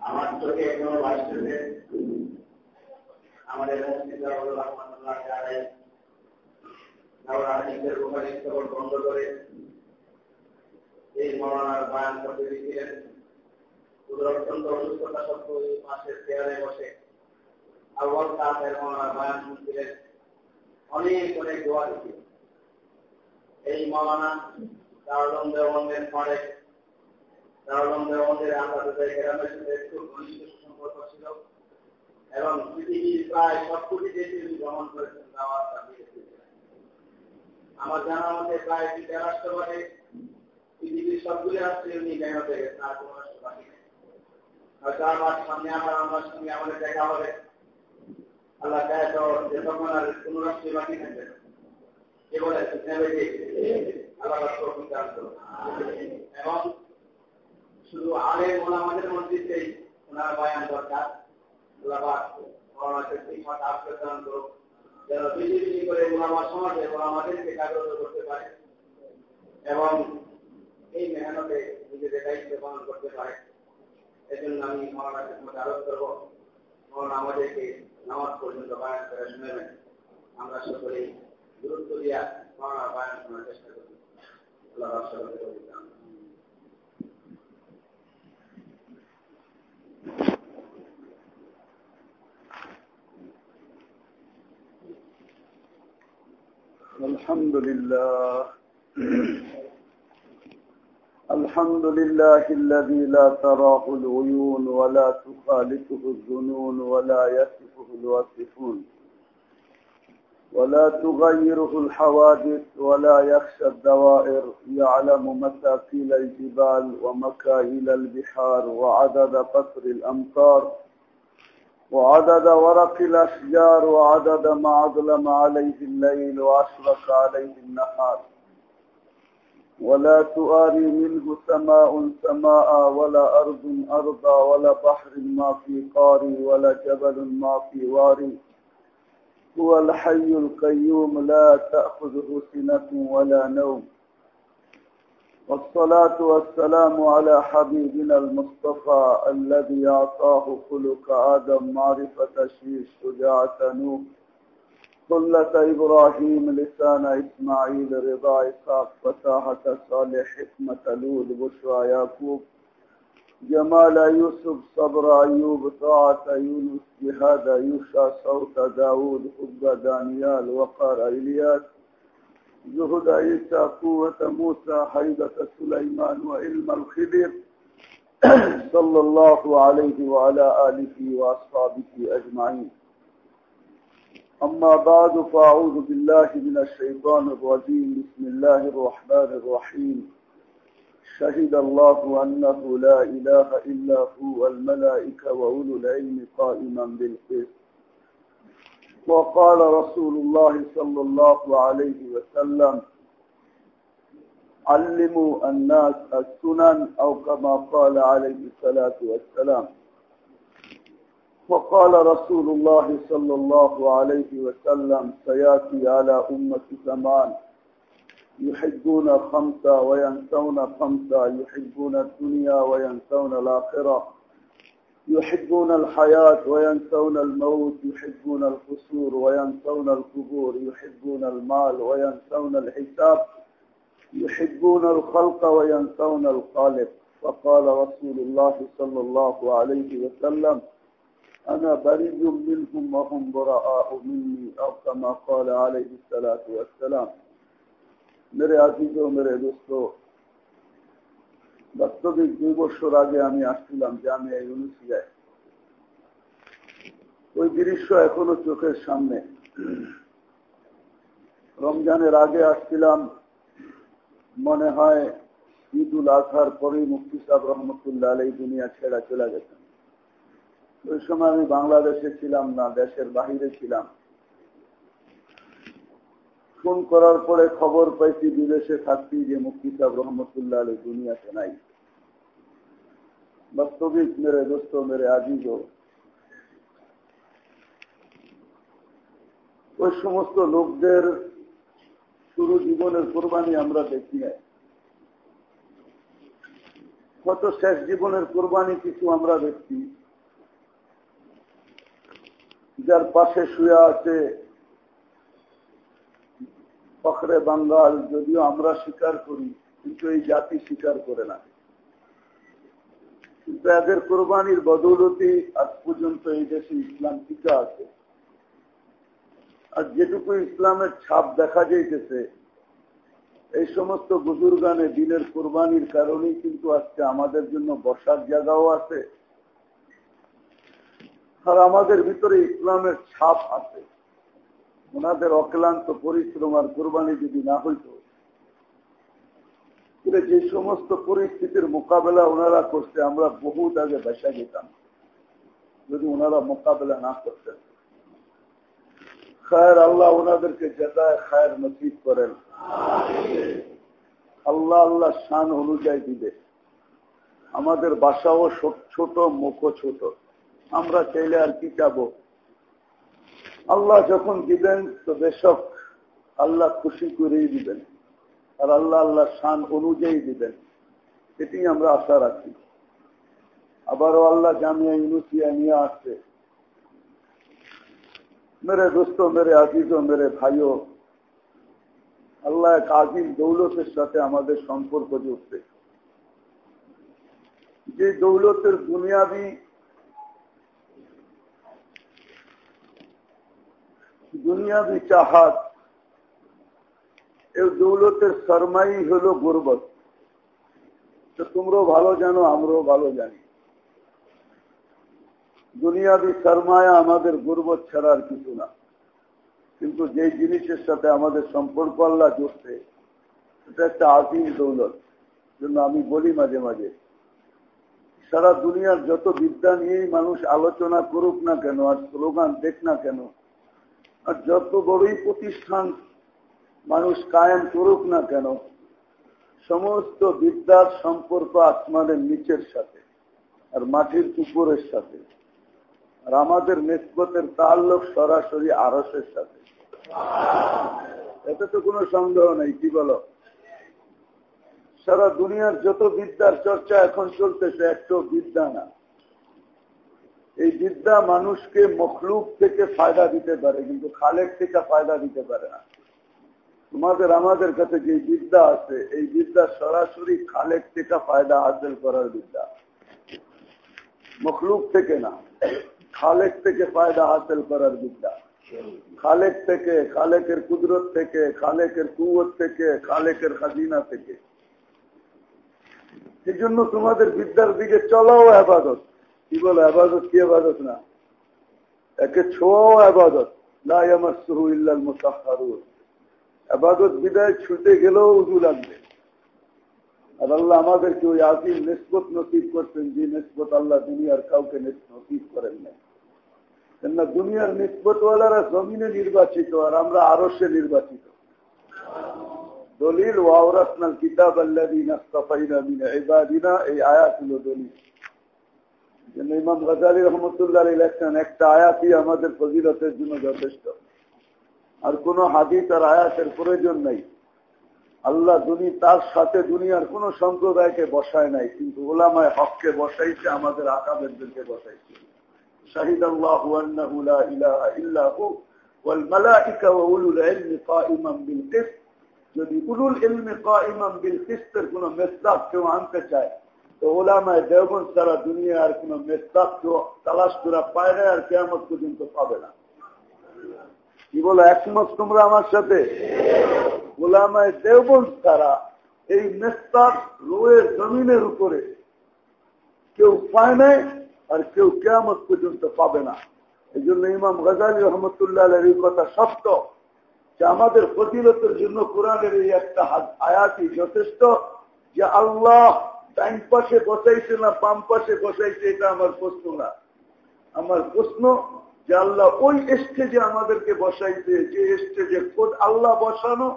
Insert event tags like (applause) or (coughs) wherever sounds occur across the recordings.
আমার চোখে এখনও আমাদের রহমতুল্লাহ বন্ধ করে এই মরণার বায়ান করতে দিয়েছিলেন অত্যন্ত অসুস্থতা সত্ত্বেও এই মাসের চেয়ারে বসে অনেক অনেক দোয়া দিচ্ছিলেন এই মৌলানা দারুলম পরে দারুলম আন্তর্জাতিক গ্রামের সাথে একটু ঘনিষ্ঠ সুসম্পর্ক ছিল এবং পৃথিবীর প্রায় সবকটি দেশে উনি ভ্রমণ করেছেন দাওয়াত আমার জানা মতে প্রায় তিনটা রাষ্ট্রবাদে পৃথিবীর সবগুলি রাষ্ট্রে উনি মেহনতে গেছেন আর কোন রাষ্ট্রবাদী নেই। হয়তো আমার সামনে আমার আমার সঙ্গে আমাদের দেখা হবে। আল্লাহ চায় কোন রাষ্ট্রে বাকি থাকবে এবং শুধু আলে ওলামাদের মসজিদকেই ওনার বয়ান দরকার। এই মেহনতে নিজেদের পালন করতে পারে। এজন্য আমি মহারাজের মধ্যে আরোপ করব। মহারাজ আমাদেরকে নামাজ পর্যন্ত বায়ান করে শুনেবেন আমরা সকলেই গুরুত্ব দিয়া মহারাজ বায়ান শোনার চেষ্টা করি আল্লাহ সকলকে বলতাম الحمد لله الحمد لله الذي لا تراه العيون ولا تخالفه الظنون ولا يصفه الواصفون ولا تغيره الحوادث ولا يخشى الدوائر يعلم متاكيل الجبال ومكاهيل البحار وعدد قطر الأمطار وعدد ورق الأشجار وعدد ما أظلم عليه الليل وأشرق عليه النهار. ولا تؤاري منه سماء سماء ولا أرض أرضا ولا بحر ما في قاري ولا جبل ما في واري. هو الحي القيوم لا تأخذه سنة ولا نوم. والصلاة والسلام على حبيبنا المصطفى الذي أعطاه خلق آدم معرفة شيش شجاعة نوح. قلة إبراهيم لسان إسماعيل رضا إسحاق فتاحة صالح حكمة لود بشرى يعقوب جمال يوسف صبر أيوب طاعة يونس جهاد يوشع صوت داود حب دانيال وقار إلياس زهد عيسى قوة موسى حيدة سليمان وعلم الخضر (clears throat) صلى الله عليه وعلى آله وأصحابه أجمعين أما بعد فأعوذ بالله من الشيطان الرجيم. بسم الله الرحمن الرحيم. شهد الله أنه لا إله إلا هو الملائكة وأولو العلم قائما بالقسط. وقال رسول الله صلى الله عليه وسلم علموا الناس السنن أو كما قال عليه الصلاة والسلام. وقال رسول الله صلى الله عليه وسلم سيأتي على أمة زمان يحبون خمسة وينسون خمسة يحبون الدنيا وينسون الآخرة يحبون الحياة وينسون الموت يحبون القصور وينسون القبور يحبون المال وينسون الحساب يحبون الخلق وينسون الخالق. فقال رسول الله صلى الله عليه وسلم أنا بريء منهم وهم براء مني أو كما قال عليه الصلاة والسلام মেরে আজিজ মেরে দোস্ত বাস্তবিক দুই বছর আগে আমি আসছিলাম জামিয়া ইউনিসিয়ায় ওই দৃশ্য এখনো চোখের সামনে রমজানের আগে আসছিলাম মনে হয় ঈদ উল আজহার পরেই মুফতি সাহেব রহমতুল্লাহ আলাই দুনিয়া ছেড়া চলে গেছেন ওই সময় আমি বাংলাদেশে ছিলাম না, দেশের বাহিরে ছিলাম। ফোন করার পরে খবর পাইছি, বিদেশে থাকছি যে মুক্তি সাহেব রহমতুল্লাহ দুনিয়াতে নাই। বাস্তবিক মেরে দোস্ত, মেরে আজিজ ওই সমস্ত লোকদের শুরু জীবনের কোরবানি আমরা দেখি নাই। কত শেষ জীবনের কোরবানি কিছু আমরা দেখছি। যার পাশে শুয়ে আছে ফখরে বাঙ্গাল, যদিও আমরা স্বীকার করি, কিন্তু এই জাতি স্বীকার করে না। কিন্তু এদের কোরবানির বদৌলতি আজ পর্যন্ত এই দেশে ইসলাম টিকা আছে। আর যেটুকু ইসলামের ছাপ দেখা যাইতেছে, এই সমস্ত বুজুর্গানে দিনের কোরবানির কারণেই কিন্তু আজকে আমাদের জন্য বসার জায়গাও আছে। আর আমাদের ভিতরে ইসলামের ছাপ আছে। ওনাদের অক্লান্ত পরিশ্রম আর কোরবানি যদি না হইত যে সমস্ত পরিস্থিতির মোকাবেলা ওনারা করছে, আমরা বহুত আগে বেসা যেতাম, যদি ওনারা মোকাবেলা না করতেন। খায়ের আল্লাহ ওনাদেরকে জেতায় খায়ের নসিব করেন। আল্লাহ আল্লাহ শান অনুযায়ী দিবে। আমাদের বাসাও ছোট, মুখও ছোট। আমরা চাইলে আর কি চাবো? আল্লাহ যখন দিবেন, তো বেশক আল্লাহ খুশি করেই দিবেন। আর আল্লাহ আল্লাহ শান অনুযায়ী দিবেন। এটি আমরা আশা রাখি। আবারও আল্লাহ জামিয়া ইউনুসিয়া নিয়ে আসছে। মেরে দোস্ত, মেরে আজিজ মেরে ভাইও, আল্লাহ এক আজিম দৌলতের সাথে আমাদের সম্পর্ক জুড়ছে। যে দৌলতের দুনিয়াবি দুনিয়াবি চাহাত এই দৌলতের শর্মাই হলো গুরবত। তো তোমরাও ভালো জানো, আমরাও ভালো জানি। দুনিয়াবি শর্মায়া আমাদের গুরবত ছাড়ার কিছু না। কিন্তু যে জিনিসের সাথে আমাদের সম্পর্ক আল্লাহ জুড়ছে এটা একটা আজিম দৌলত। জন্য আমি বলি মাঝে মাঝে, সারা দুনিয়ার যত বিদ্যা নিয়েই মানুষ আলোচনা করুক না কেন, আর স্লোগান দেখ না কেন আর যত বড়ই প্রতিষ্ঠান মানুষ কায়েম করুক না কেন, সমস্ত বিদ্যার সম্পর্ক আসমানের নিচের সাথে আর মাটির উপরের সাথে আর আমাদের নিষ্পতের তাল্লক সরাসরি আরসের সাথে। এতে তো কোনো সন্দেহ নেই, কি বলো? সারা দুনিয়ার যত বিদ্যার চর্চা এখন চলতেছে একটু বিদ্যা না। এই বিদ্যা মানুষকে মখলুক থেকে ফায়দা দিতে পারে, কিন্তু খালেক থেকে ফায়দা দিতে পারে না। তোমাদের, আমাদের কাছে যে বিদ্যা আছে, এই বিদ্যা সরাসরি খালেক থেকে ফায়দা হাসিল করার বিদ্যা। মখলুক থেকে না, খালেক থেকে ফায়দা হাসিল করার বিদ্যা। খালেক থেকে, খালেকের কুদরত থেকে, খালেকের কুয়ত থেকে, খালেকের খাজিনা থেকে। এই জন্য তোমাদের বিদ্যার দিকে চলাও আবাদত কি বলো, আবাদত কি আবাদত না? একে ছোঁয়াও আবাদত। আবাদত বিদায় ছুটে গেলেও উজু লাগবে। আর আল্লাহ আমাদেরকে ওই আজিম নিষ্পত নসিব করছেন, যে নিষ্পত আল্লাহ দুনিয়ার কাউকে নসিব করেন নাই। কেননা দুনিয়ার নিষ্পতওয়ালারা জমিনে নির্বাচিত, আর আমরা আরও সে নির্বাচিত। দলিল ওয়াওরাসনাল কিতাব ইবাদিনা, এই আয়াত হলো দলিল। ইমাম গাজালি রহমতুল্লাহ ইলেকশন একটা আয়াতই আমাদের ফজিলতের জন্য যথেষ্ট। আর কোন হাদিস আর আয়াতের প্রয়োজন নাই। আল্লাহ দুনি তার সাথে দুনিয়ার কোন সম্প্রদায়কে বসায় নাই, কিন্তু ওলামায় হককে বসাইছে, আমাদের আকাবেরদেরকে বসাইছে। শাহিদ আল্লাহ যদি উলুল ইলমে ক ইমাম বিল কিস্তের কোন মেসদাব কেউ আনতে চায় ওলামায় দেওবন সারা দুনিয়া আর কোন তালাশ করা পায় না আর কেমন পর্যন্ত পাবে না। কি বলো, একমত তোমরা আমার সাথে? ওলামায় এই মেস্তাক রোয়ের জমিনের উপরে কেউ পায় নাই আর কেউ কেমত পর্যন্ত পাবে না। এই জন্য ইমাম গজালি রহমতুল্লাহ এই কথা সত্য যে আমাদের ফজিলতের জন্য কোরআনের এই একটা আয়াতই যথেষ্ট যে আল্লাহ ডাইন পাশে বসাইছে না বাম পাশে বসাইছে, এটা আমার প্রশ্ন না। আমার প্রশ্ন যে আল্লাহ ওই স্টেজে আমাদেরকে বসাইছে, যে স্টেজে খোদ আল্লাহ বসানো,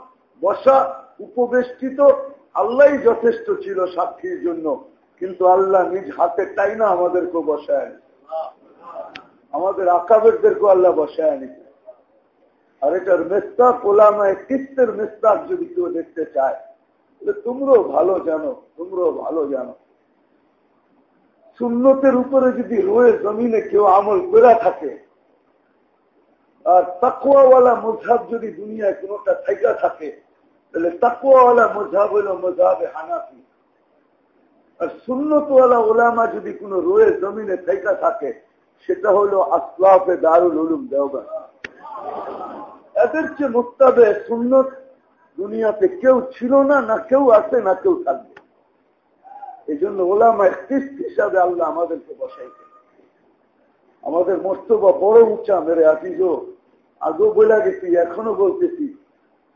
বসা, উপবেষ্টিত আল্লাহ যথেষ্ট ছিল সাক্ষীর জন্য। কিন্তু আল্লাহ নিজ হাতে তাই না আমাদেরকে বসায় আমাদের আকাবেরদেরকে আল্লাহ বসায় আনিছে আর এটার মেস্তাক ওলামায় কিস্তের মেস্তাক যদি কেউ দেখতে চায় তোমরাও ভালো জানো, তোমরাও ভালো জানো। সুন্নতের উপরে যদি রয়ে জমিনে কেউ আমল করে থাকে, আর তাকুয়াওয়ালা মজাব যদি দুনিয়ায় কোনটা থাইকা থাকে, তাহলে তাকুয়াওয়ালা মজাব হইল মজাবে হানাফি। আর সুন্নতওয়ালা ওলামা যদি কোন রয়ে জমিনে থাইকা থাকে, সেটা হলো আসলাফে দারুল উলুম দেওবা এদের চেয়ে মোস্তাবে সুন্নত দুনিয়াতে কেউ ছিল না না কেউ আছে, না কেউ থাকবে। এই জন্য ওলামা কিস্ত হিসাবে আল্লাহ আমাদেরকে বসাইছে আমাদের মস্তবা বড় উঁচা, মেরে আজিজও আগেও বলে গেছি, এখনও বলতেছি,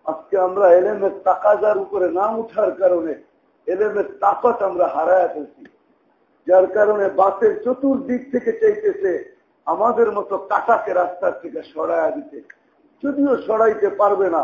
আজকে আমরা এলেমের তাকাজার উপরে না উঠার কারণে এলেমের তাকত আমরা হারায় ফেলছি। যার কারণে বাসের চতুর্দিক থেকে চাইতেছে আমাদের মতো কাটাকে রাস্তার থেকে সরাইয়া দিতে। যদিও সরাইতে পারবে না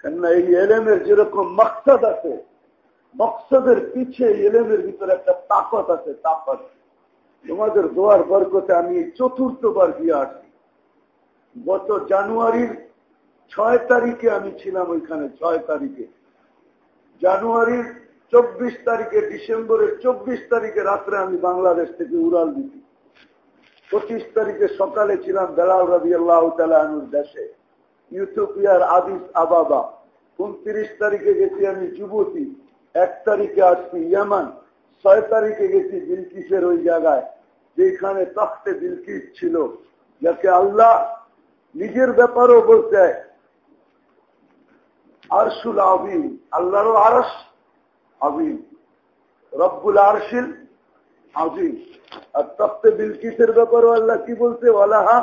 কেননা এই এলেমের যেরকম মকসদ আছে, মকসদের পিছে এলেমের ভিতরে একটা তাকত আছে, তাকত। তোমাদের দোয়ার বরকতে আমি চতুর্থবার গিয়ে আসি গত জানুয়ারির ছয় তারিখে আমি ছিলাম ওইখানে, ছয় তারিখে। জানুয়ারির চব্বিশ তারিখে, ডিসেম্বরের চব্বিশ তারিখে রাত্রে আমি বাংলাদেশ থেকে উড়াল দিছি। পঁচিশ তারিখে সকালে ছিলাম বেলাল রবি আল্লাহ তালুর দেশে। ইউথোপিয়ার আদিস আবাবা। উনত্রিশ তারিখে গেছি আমি যুবতী। এক তারিখে আসছি ইয়ামান। ছয় তারিখে গেছি বিলকিসের ওই জায়গায়, যেখানে তখতে বিলকিস ছিল, যাকে আল্লাহ নিজের ব্যাপারও বলতে আরশুল আবিম আল্লাহরও আরস আবিম রব্বুল আরশিল আজিম আর তখতে বিলকিসের ব্যাপারও আল্লাহ কি বলছে? ওয়ালাহা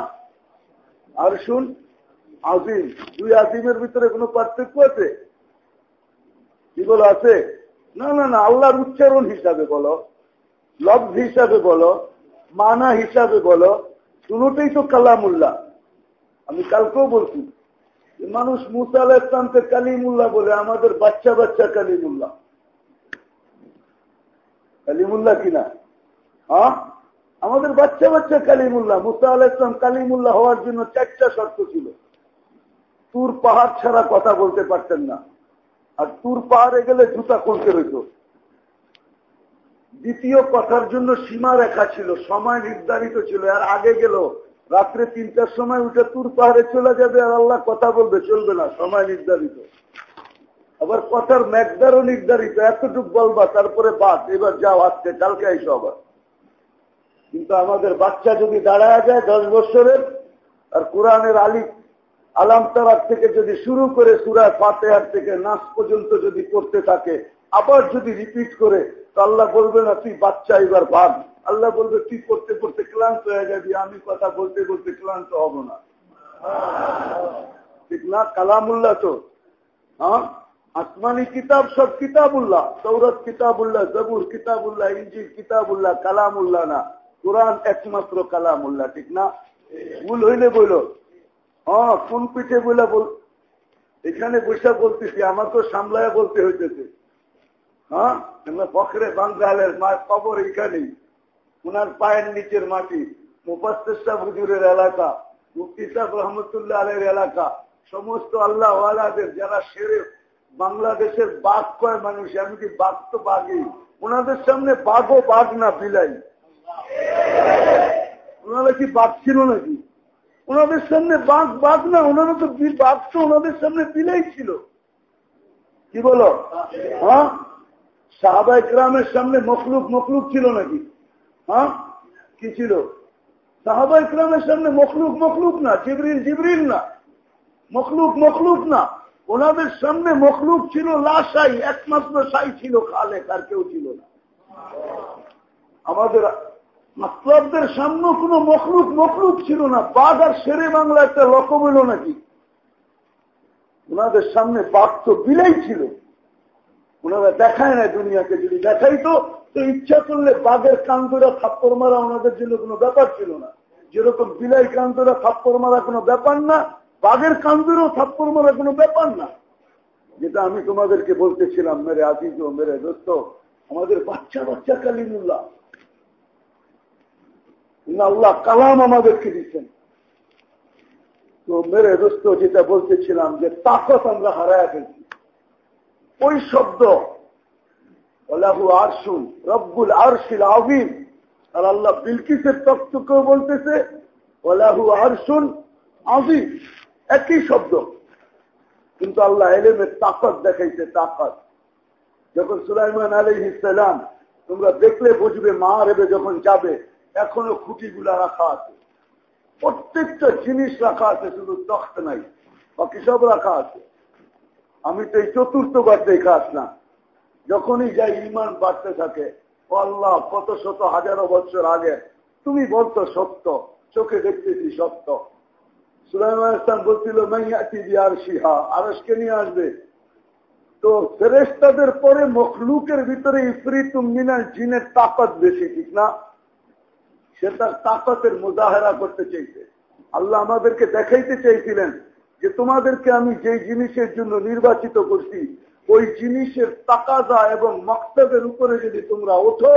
আরশুল আজিম, দুই আজিমের ভিতরে কোনো পার্থক্য আছে? কি বলো, আছে? না না না, আল্লাহর উচ্চারণ হিসাবে বলো, লব্ধ হিসাবে বলো, মানা হিসাবে বলো দুটোই তো কালামুল্লাহ। আমি কালকেও বলছি মানুষ মুসা আল ইসলামকে কালিমুল্লাহ বলে, আমাদের বাচ্চা বাচ্চা কালিমুল্লাহ। কালিমুল্লাহ কিনা হ্যাঁ? আমাদের বাচ্চা বাচ্চা কালিমুল্লাহ, মুসা আল ইসলাম কালিমুল্লাহ হওয়ার জন্য চারটা শর্ত ছিল। তুর পাহাড় ছাড়া কথা বলতে পারতেন না। আর তুর পাহাড়ে গেলে জুতা খুলতে হইত। দ্বিতীয় কথার জন্য সীমা রেখা ছিল, সময় নির্ধারিত ছিল, আর আগে গেল। রাত্রে তিনটার সময় উঠে তুর পাহাড়ে চলে যাবে আর আল্লাহ কথা বলবে, চলবে না, সময় নির্ধারিত। আবার কথার ম্যাকদারও নির্ধারিত, এতটুক বলবা, তারপরে বাদ, এবার যাও, আজকে, কালকে আইসো আবার। কিন্তু আমাদের বাচ্চা যদি দাঁড়ায় যায় দশ বছরের, আর কোরআনের আলী আলাম তারার থেকে যদি শুরু করে সুরায় ফাতেহার থেকে নাচ পর্যন্ত যদি করতে থাকে, আবার যদি রিপিট করে, তো আল্লাহ বলবে না, তুই বাচ্চা এবার ভাগ। আল্লাহ বলবে, তুই করতে করতে ক্লান্ত হয়ে যাবি, আমি কথা বলতে বলতে ক্লান্ত হব না। ঠিক না? কালামুল্লাহ তো। হ্যাঁ? আসমানি কিতাব সব কিতাবুল্লাহ। সৌরভ কিতাবুল্লাহ, জবুর কিতাবুল্লাহ ইঞ্জির কিতাবুল্লাহ, কালামুল্লাহ না। কোরআন একমাত্র কালামুল্লাহ, ঠিক না? ভুল হইলে হ্যাঁ কোন পিঠে বলে বল? এখানে বৈশা বলতেছি, আমার তো সামলায় বলতে হইতেছে। হ্যাঁ? ফখরে বাঙ্গালের কবর এখানেই ওনার পায়ের নিচের মাটি। মুফাস্তা হুজুরের এলাকা, মুফতি সাহেব রহমতুল্লাহ আলের এলাকা। সমস্ত আল্লাহ যারা সেরে বাংলাদেশের বাঘ কয় মানুষ, এমনকি বাঘ তো বাঘই। ওনাদের সামনে বাঘও বাঘ না, বিলাই। ওনারা কি বাঘ ছিল নাকি? ওনাদের সামনে বাঘ বাঘ না, ওনারা তো বাঘ তো ওনাদের সামনে বিলাই ছিল। কি বলো? হ্যাঁ? গ্রামের সামনে মখলুক মখলুক ছিল নাকি? হ্যাঁ? কি ছিল? সাহাবাই গ্রামের সামনে মখলুক মখলুক না, জিবরিল জিবরিল না। মখলুক মখলুক না। ওনাদের সামনে মখলুক ছিল, লাশাই, একমাত্র সাই ছিল খালে আর কেউ ছিল না। আমাদের মাসলাবদের সামনে কোনো মখলুক মখলুক ছিল না। বাঘ আর শেরে বাংলা একটা লকম এলো নাকি? ওনাদের সামনে বাঘ তো বিলাই ছিল। ওনারা দেখায় না দুনিয়াকে, যদি দেখাইতো তো ইচ্ছা করলে বাঘের কান্দরা থাপ্পর মারা ওনাদের জন্য কোনো ব্যাপার ছিল না। যেরকম বিলাই কান্দরা থাপ্পর মারা কোনো ব্যাপার না, বাঘের কান্দরেও থাপ্পর মারা কোনো ব্যাপার না। যেটা আমি তোমাদেরকে বলতেছিলাম, মেরে আজিজ মেরে দোস্ত আমাদের বাচ্চা বাচ্চা কালিমুল্লাহ। আল্লাহ কালাম আমাদেরকে দিচ্ছেন তো মেরে দোস্ত, যেটা বলতেছিলাম যে তাকত আমরা হারায় ফেলছি। ওই শব্দ, আল্লাহু আরশুন, রব্বুল আরশিল আবিম আর আল্লাহ বিলকিসের তত্ত্বকেও বলতেছে ওলাহু আরশুন আজিম একই শব্দ। কিন্তু আল্লাহ এলেমের তাকত দেখাইছে তাকত যখন সুলাইমান আলী ইসলাম তোমরা দেখলে বুঝবে মা রেবে যখন যাবে এখনও খুঁটিগুলা রাখা আছে। প্রত্যেকটা জিনিস রাখা আছে, শুধু তখ্ত নাই, বাকি সব রাখা আছে। আমি তো এই চতুর্থবার দেখে আসলাম, যখনই যাই ইমান বাড়তে থাকে আল্লাহ, কত শত হাজারো বছর আগে, তুমি বলতো সত্য, চোখে দেখতেছি সত্য। সুলাইমান বলছিল মাইয়াতি সিহা আরসকে নিয়ে আসবে। তো ফেরেস্তাদের পরে মখলুকের ভিতরে ইফরিতুম মিনাল জিনের তাকত বেশি, ঠিক না? সে তার তাকতের মুজাহেরা করতে চাইছে। আল্লাহ আমাদেরকে দেখাইতে চাইছিলেন যে তোমাদেরকে আমি যে জিনিসের জন্য নির্বাচিত করছি, ওই জিনিসের তাকাজা এবং মক্তবের উপরে যদি তোমরা ওঠো,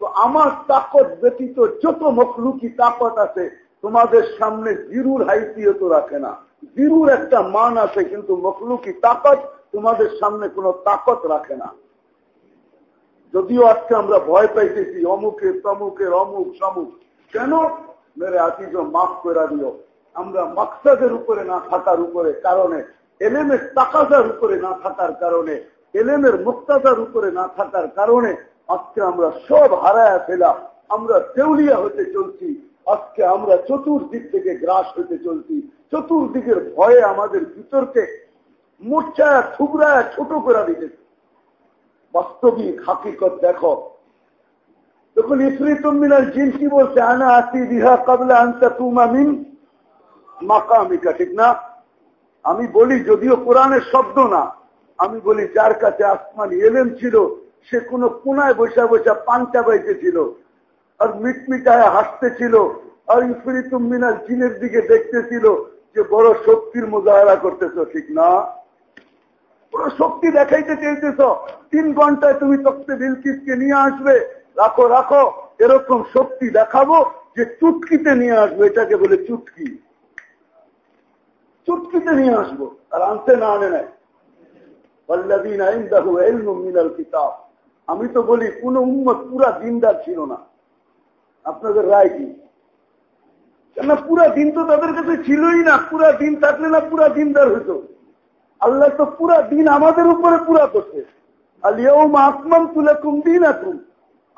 তো আমার তাকত ব্যতীত যত মখলুকি তাকত আছে, তোমাদের সামনে জিরুর হাইসিয়ত রাখে না। জিরুর একটা মান আছে, কিন্তু মখলুকি তাকত তোমাদের সামনে কোনো তাকত রাখে না। যদিও আজকে আমরা ভয় পাইতেছি, অমুকের তমুকের অমুক, সমুক। কেন? মেরে আতিজ মাফ করে দিও। আমরা মাকসাদের উপরে না থাকার উপরে কারণে, এলেমের তাকাজার উপরে না থাকার কারণে, এলেমের মুক্তাজার উপরে না থাকার কারণে আজকে আমরা সব হারায় ফেলা আমরা দেউলিয়া হতে চলছি। আজকে আমরা চতুর্দিক থেকে গ্রাস হতে চলছি। চতুর্দিকের ভয়ে আমাদের ভিতরকে মোর্চায় থুবরায় ছোট করে দিতেছে। বাস্তবিক হাকিকত দেখো তখন ইফরিতুমিনার জিন কি বলছে, আনা আসি বিহা কাবলা আনতা তুমামিন মাকামিকা। ঠিক না? আমি বলি, যদিও কোরআনের শব্দ না, আমি বলি, যার কাছে আসমানি এলেম ছিল, সে কোনো কোনায় বৈশা বৈশা পাঞ্চা বাইতেছিল, আর মিটমিটায় হাসতেছিল, আর ইফরিতুম মিনাল জিনের দিকে দেখতেছিল যে বড় শক্তির মোজাহারা করতেছ, ঠিক না? বড় শক্তি দেখাইতে চাইতেছ, তিন ঘন্টায় তুমি তক্তে বিলকিসকে নিয়ে আসবে রাখো রাখো। এরকম শক্তি দেখাবো যে চুটকিতে নিয়ে আসব, এটাকে বলে চুটকি। চুটকিতে নিয়ে আসব, আর আনতে না আনে নেয় কিতাব। আমি তো বলি, কোন উম্মত পুরা দিনদার ছিল না। আপনাদের রায় কি? কেননা পুরা দিন তো তাদের কাছে ছিলই না। পুরা দিন থাকলে না পুরা দিনদার হইতো। আল্লাহ তো পুরা দিন আমাদের উপরে পুরা করছে। আলিয়াউম আসমান তুলে কুম দিন এখন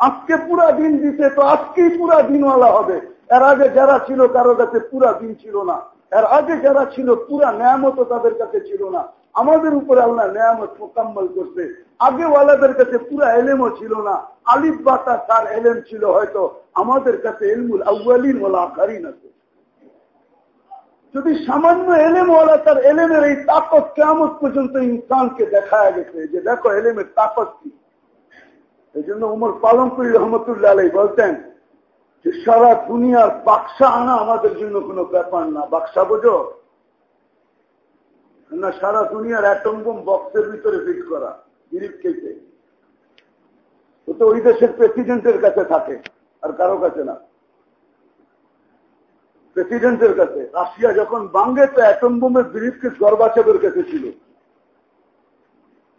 আজকে পুরা দিন দিতে তো আজকেই পুরা দিনওয়ালা হবে। এর আগে যারা ছিল, কারও কাছে পুরা দিন ছিল না। এর আগে যারা ছিল, পুরা নেয়ামত তাদের কাছে ছিল না। আমাদের উপরে আল্লাহ নেয়ামত মোকাম্মল করছে। আগে ওয়ালাদের কাছে পুরা এলেমও ছিল না। আলিফ বাতা তার এলেম ছিল হয়তো। আমাদের কাছে এলমুল আউ্বালিন ওলা আকারিন আছে। যদি সামান্য এলেম ওলা তার এলেমের এই তাকত কেমন পর্যন্ত ইনসানকে দেখা গেছে, যে দেখো এলেমের তাকত কি। এই জন্য উমর পালন করি রহমতুল্লাহ আলাই বলতেন যে সারা দুনিয়ার বাক্সা আনা আমাদের জন্য কোনো ব্যাপার না। বাক্সা বোঝো? না, সারা দুনিয়ার অ্যাটম বোম বক্সের ভিতরে ফিট করা গিরিপ খেতে। ও তো ওই দেশের প্রেসিডেন্টের কাছে থাকে, আর কারও কাছে না। প্রেসিডেন্টের কাছে। রাশিয়া যখন বাঙ্গে, তো অ্যাটম বোমের ব্রিফকে গর্বাচেবের কাছে ছিল।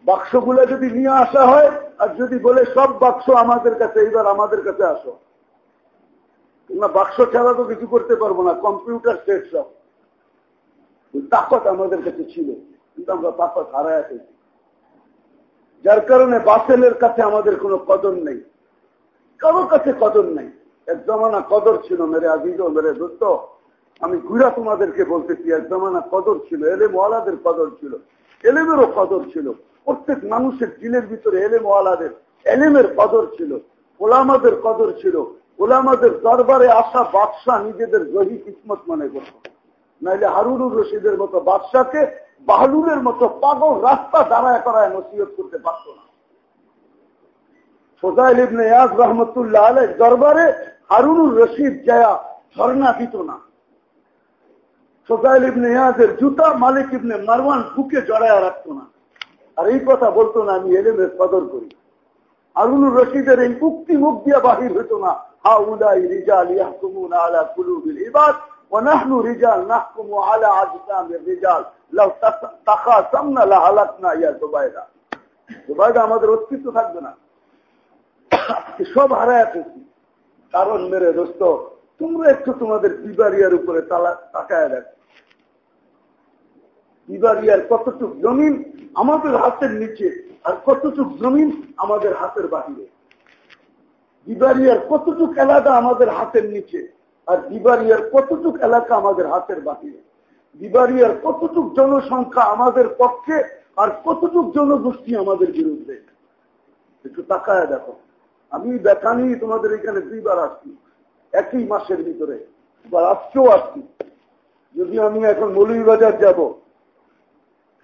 বাক্সগুলো যদি নিয়ে আসা হয় আর যদি বলে সব বাক্স আমাদের কাছে, এইবার আমাদের কাছে আসো। না, বাক্স ছাড়া তো কিছু করতে পারব না, কম্পিউটার সেট সব। তাকত আমাদের কাছে ছিল, কিন্তু আমরা তাকত হারায় ফেলছি যার কারণে বাসেলের কাছে আমাদের কোনো কদর নেই। কারও কাছে কদর নেই। এক জমানা কদর ছিল, মেরে আজিজ মেরে দোস্ত। আমি ঘুরা তোমাদেরকে বলতেছি, এক জমানা কদর ছিল, এলেম ওয়ালাদের কদর ছিল, এলেমেরও কদর ছিল। প্রত্যেক মানুষের দিলের ভিতরে এলেম ওয়ালাদের এলেমের কদর ছিল, ওলামাদের কদর ছিল, ওলামাদের দরবারে আসা বাদশাহ নিজেদের জহি কিসমত মনে করত। নাইলে হারুনুর রশিদের মতো বাদশাকে বাহলুরের মতো পাগল রাস্তা দাঁড়ায় করায় নসিহত করতে পারত না। সোজাইল ইবনে রহমতুল্লাহ আলের দরবারে হারুনুর রশিদ জয়া ঝর্ণা দিত না। সোজাইল ইবনে জুতা মালিক ইবনে মারওয়ান বুকে জড়ায় রাখতো না। আর এই কথা বলতো না আমি এলেমের কদর করি হারুনুর রশিদের এই উক্তি মুখ দিয়ে বাহির হইতো না হা উলাই রিজাল ইয়াহকুমুন আলা কুলুবিল ইবাদ ونحن رجال نحكم على اجسام الرجال لو تخاصمنا لهلكنا يا زبيدة زبيدة আমাদের অস্তিত্ব থাকবে না সব হারায় ফেলছি কারণ মেরে দোস্ত তোমরা একটু তোমাদের বিবারিয়ার উপরে তাকায় দেখ বিবারিয়ার কতটুক জমিন আমাদের হাতের নিচে, আর কতটুক জমিন আমাদের হাতের বাহিরে? বিবারিয়ার কতটুক এলাকা আমাদের হাতের নিচে, আর দিবারিয়ার কতটুক এলাকা আমাদের হাতের বাহিরে? দিবারিয়ার কতটুক জনসংখ্যা আমাদের পক্ষে, আর কতটুক জনগোষ্ঠী আমাদের বিরুদ্ধে? একটু তাকায় দেখো। আমি দেখানি তোমাদের এখানে দুইবার আসছি, একই মাসের ভিতরে বা আজকেও আসছি। যদি আমি এখন মৌলভীবাজার যাব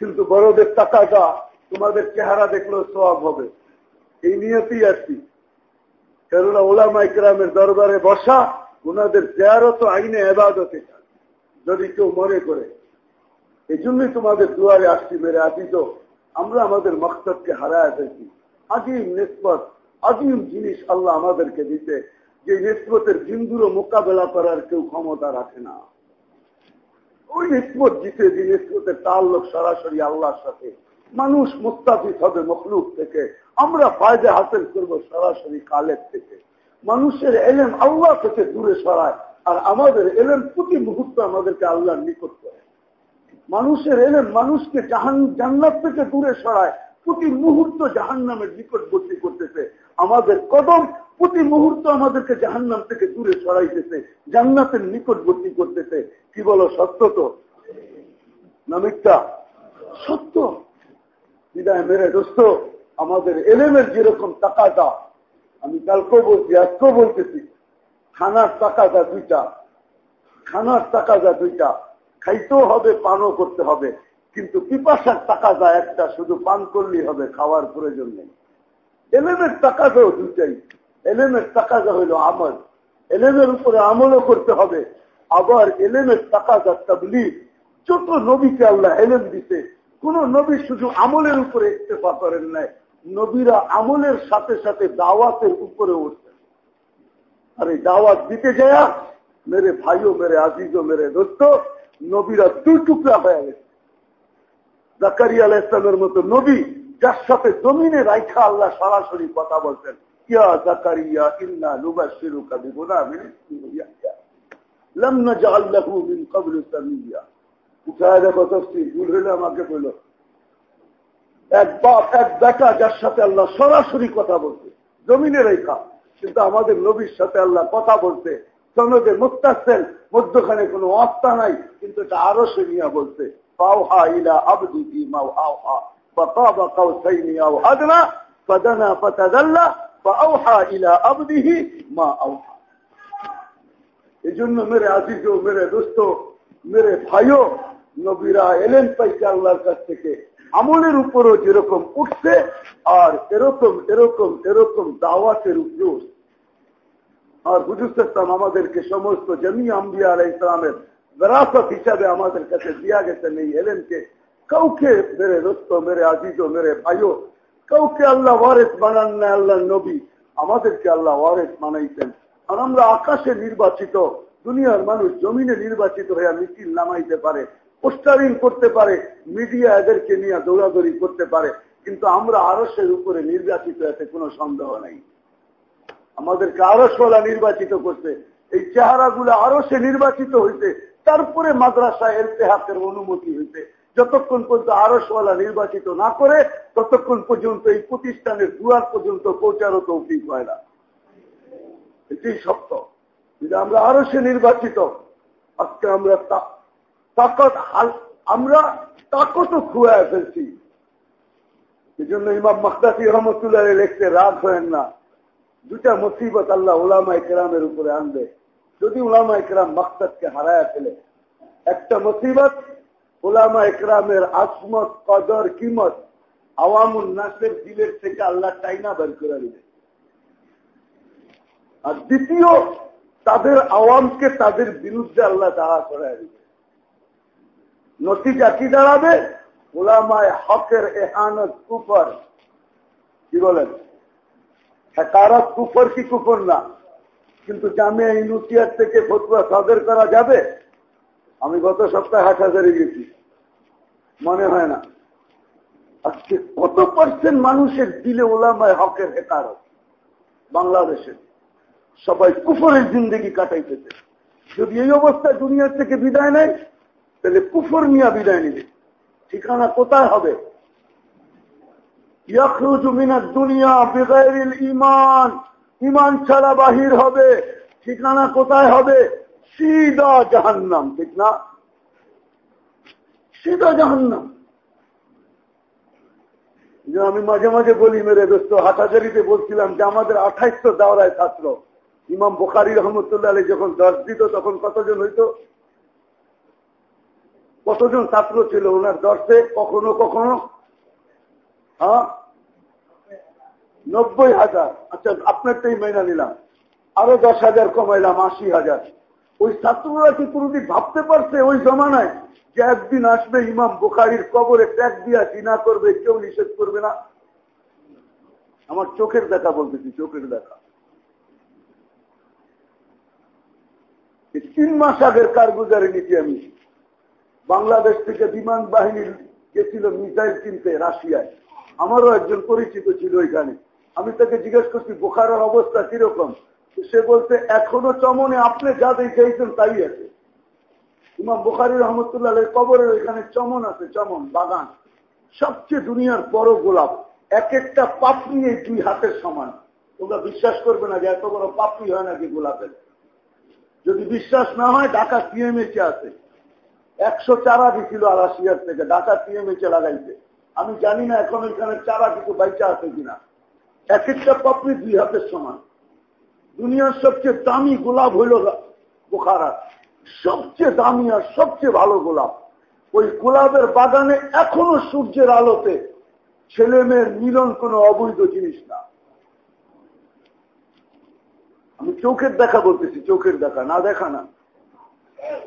কিন্তু বড়দের টাকাটা তোমাদের চেহারা দেখলেও সব হবে। এই নিয়তেই আসছি কেননা ওলামা ইকরামের দরবারে বসা ওনাদের চেয়ারও তো আইনে এবাদতে যদি কেউ মনে করে। এই জন্যই তোমাদের দুয়ারে আসছি মেরে আজিজ আমরা আমাদের মকসদকে হারায় ফেলছি। আজিম নিসবত, আজিম জিনিস আল্লাহ আমাদেরকে দিতে, যে নিসবতের বিন্দুরও মোকাবেলা করার কেউ ক্ষমতা রাখে না। ওই নিসবত দিতে যে নিসবতের তাল্লুক সরাসরি আল্লাহর সাথে। মানুষ মুস্তাফিজ হবে মখলুক থেকে। আমরা ফায়দা হাসিল করব সরাসরি কালের থেকে। মানুষের এলেম আল্লাহ থেকে দূরে সরায়, আর আমাদের এলেম প্রতি মুহূর্ত আমাদেরকে আল্লাহর নিকট করে। মানুষের এলেম মানুষকে জাহান, জান্নাত থেকে দূরে সরায়, প্রতি মুহূর্ত জাহান নামের নিকটবর্তী করতেছে। আমাদের কদম প্রতি মুহূর্ত আমাদেরকে জাহান নাম থেকে দূরে সরাইতেছে, জান্নাতের নিকটবর্তী করতেছে। কি বলো, সত্য তো? নামিকটা সত্য। বিদায় মেরে, দোস্ত, আমাদের এলেমের যেরকম টাকাটা আমি কালকেও বলছি, আজকেও বলতেছি, খানার টাকা যা দুইটা। খানার টাকা যা দুইটা। খাইতেও হবে, পানও করতে হবে। কিন্তু পিপাসার টাকা যা একটা, শুধু পান করলেই হবে, খাওয়ার প্রয়োজন নেই। এলেমের টাকা যাও দুইটাই। এলেমের টাকা হইল আমল। এলেমের উপরে আমলও করতে হবে। আবার এলেমের টাকা যা তাবলি যত নবীকে আল্লাহ এলেম দিতে কোন নবী শুধু আমলের উপরে ইস্তেফা করেন নাই, নবীরা আমলের সাথে সাথে দাওয়াতের উপরে উঠতেন আর এই দাওয়াত দিতে যায় মেরে ভাইও, মেরে আজিজ মেরে দোস্ত, নবীরা দুই টুকরা হয়ে গেছে। জাকারি আল ইসলামের মতো নবী যার সাথে জমিনে রাইখা আল্লাহ সরাসরি কথা বলতেন। ইয়া জাকারিয়া ইন্না লুবাশিরু কাবি গুনামিন লাম নাজআল লাহু মিন ক্বাবলু সামিয়া উঠায় দেখো তফসির ভুল হইলে আমাকে বলল এক বাপ এক বেটা যার সাথে আল্লাহ সরাসরি কথা বলতে জমিনে রেখা কিন্তু আমাদের নবীর সাথে আল্লাহ কথা বলতে সনদে মুস্তাসেল মধ্যখানে কোনো অস্তা নাই কিন্তু এটা আরো সে নিয়ে বলতে পাওহা ইলা আবদি মাও আওহা فقاب قوسين او ادنى فدنا فتدلى فاوحى আমলের উপরও যেরকম উঠছে, আর এরকম এরকম এরকম দাওয়াতের উপর। আর হুজুর ইসলাম আমাদেরকে সমস্ত জমি আম্বিয়া আলাই ইসলামের বেরাসত হিসাবে আমাদের কাছে দিয়া গেছেন, এই এলেনকে। কাউকে, মেরে দোস্ত, মেরে আজিজ মেরে ভাইও কাউকে আল্লাহ ওয়ারেস বানান না আল্লাহ নবী। আমাদেরকে আল্লাহ ওয়ারেস বানাইতেন আর আমরা আকাশে নির্বাচিত, দুনিয়ার মানুষ জমিনে নির্বাচিত হয়ে মিছিল নামাইতে পারে, পোস্টারিং করতে পারে, মিডিয়া এদেরকে নিয়ে দৌড়াদৌড়ি করতে পারে, কিন্তু আমরা আরসের উপরে নির্বাচিত এতে কোনো সন্দেহ নাই। আমাদেরকে আরসওয়ালা নির্বাচিত করতে এই চেহারাগুলো আরও সে নির্বাচিত হইতে তারপরে মাদ্রাসা এলতেহাকের অনুমতি হইতে যতক্ষণ পর্যন্ত আরসওয়ালা নির্বাচিত না করে, ততক্ষণ পর্যন্ত এই প্রতিষ্ঠানের দুয়ার পর্যন্ত পৌঁছারও তৌফিক হয় না। এটাই সত্য। যদি আমরা আরও সে নির্বাচিত, আজকে আমরা তাকত আমরা তাকতও খুয়ায় ফেলছি। এই জন্য ইমাম মখদাসি রহমতুল্লাহ লেখতে রাগ হয় না। দুটা মুসিবত আল্লাহ উলামা ইকরামের উপরে আনবে। যদি উলামা ইকরাম মকসদকে হারায় ফেলে, একটা মুসিবত ওলামা একরামের আসমত, কদর, কিমত আওয়ামুল নাসের দিলের থেকে আল্লাহ টাইনা বের করে দিবে আর দ্বিতীয়, তাদের আওয়ামকে তাদের বিরুদ্ধে আল্লাহ দাঁড়া করে দিবে নতিজা কি দাঁড়াবে? ওলামায় হকের এহানত কুফর। কি বলেন? হেকারত কুফর কি কুফর না? কিন্তু জামিয়া ইউনিটিয়ার থেকে ফতুয়া সাদের করা যাবে? আমি গত সপ্তাহে হাট হাজারে গেছি। মনে হয় না। আজকে কত পার্সেন্ট মানুষের দিলে ওলামায় হকের হেকারত বাংলাদেশে সবাই কুফরের জিন্দগি কাটাইতেছে। যদি এই অবস্থায় দুনিয়ার থেকে বিদায় নেয়, তাহলে কুফর মিয়া বিদায় নিবে। ঠিকানা কোথায় হবে? দুনিয়া ইমান। ইমান ছাড়া বাহির হবে। ঠিকানা কোথায় হবে? সিদা জাহান্নাম, ঠিক না? সিদা জাহান্নাম। যে আমি মাঝে মাঝে বলি, মেরে দোস্ত হাটাজারিতে বলছিলাম যে আমাদের আঠাইশো দাওরায় ছাত্র। ইমাম বোখারি রহমতুল্লাহ আলী যখন দশ দিত, তখন কতজন হইত? কতজন ছাত্র ছিল ওনার দর্শে? কখনো কখনো? হ্যাঁ? নব্বই হাজার। আচ্ছা আপনার আপনারটাই মেনা নিলাম। আরও দশ হাজার কমাইলাম, আশি হাজার। ওই ছাত্ররা কি কোনদিন ভাবতে পারছে ওই জমানায় যে একদিন আসবে ইমাম বুখারির কবরে ট্যাগ দিয়া চিনা করবে, কেউ নিষেধ করবে না? আমার চোখের দেখা বলতেছি, চোখের দেখা। তিন মাস আগের কারগুজারে নিচ্ছি আমি। বাংলাদেশ থেকে বিমান বাহিনীর গেছিল মিসাইল কিনতে রাশিয়ায়। আমারও একজন পরিচিত ছিল ওইখানে। আমি তাকে জিজ্ঞেস করছি, বোখারের অবস্থা কীরকম? সে বলতে এখনও চমনে আপনি যা দেখেছেন তাই আছে। ইমাম বুখারি রহমতুল্লাহ কবরের এখানে চমন আছে, চমন, বাগান। সবচেয়ে দুনিয়ার বড় গোলাপ এক একটা পাপড়ি এই দুই হাতের সমান। তোমরা বিশ্বাস করবে না যে এত বড় পাপড়ি হয় নাকি গোলাপের? যদি বিশ্বাস না হয়, ঢাকা সিএমএচে আছে। একশো চারা দিছিল আলাসিয়ার থেকে, ঢাকা সিএমএচে লাগাইছে। আমি জানি না এখন ওইখানে চারা কিছু বাইচা আছে কিনা। এক একটা পাপড়ি দুই হাতের সমান। দুনিয়ার সবচেয়ে দামি গোলাপ হইল বোখারা। সবচেয়ে দামি আর সবচেয়ে ভালো গোলাপ। ওই গোলাপের বাগানে এখনও সূর্যের আলোতে ছেলে মেয়ের মিলন কোনো অবৈধ জিনিস না। আমি চোখের দেখা বলতেছি, চোখের দেখা, না দেখা না।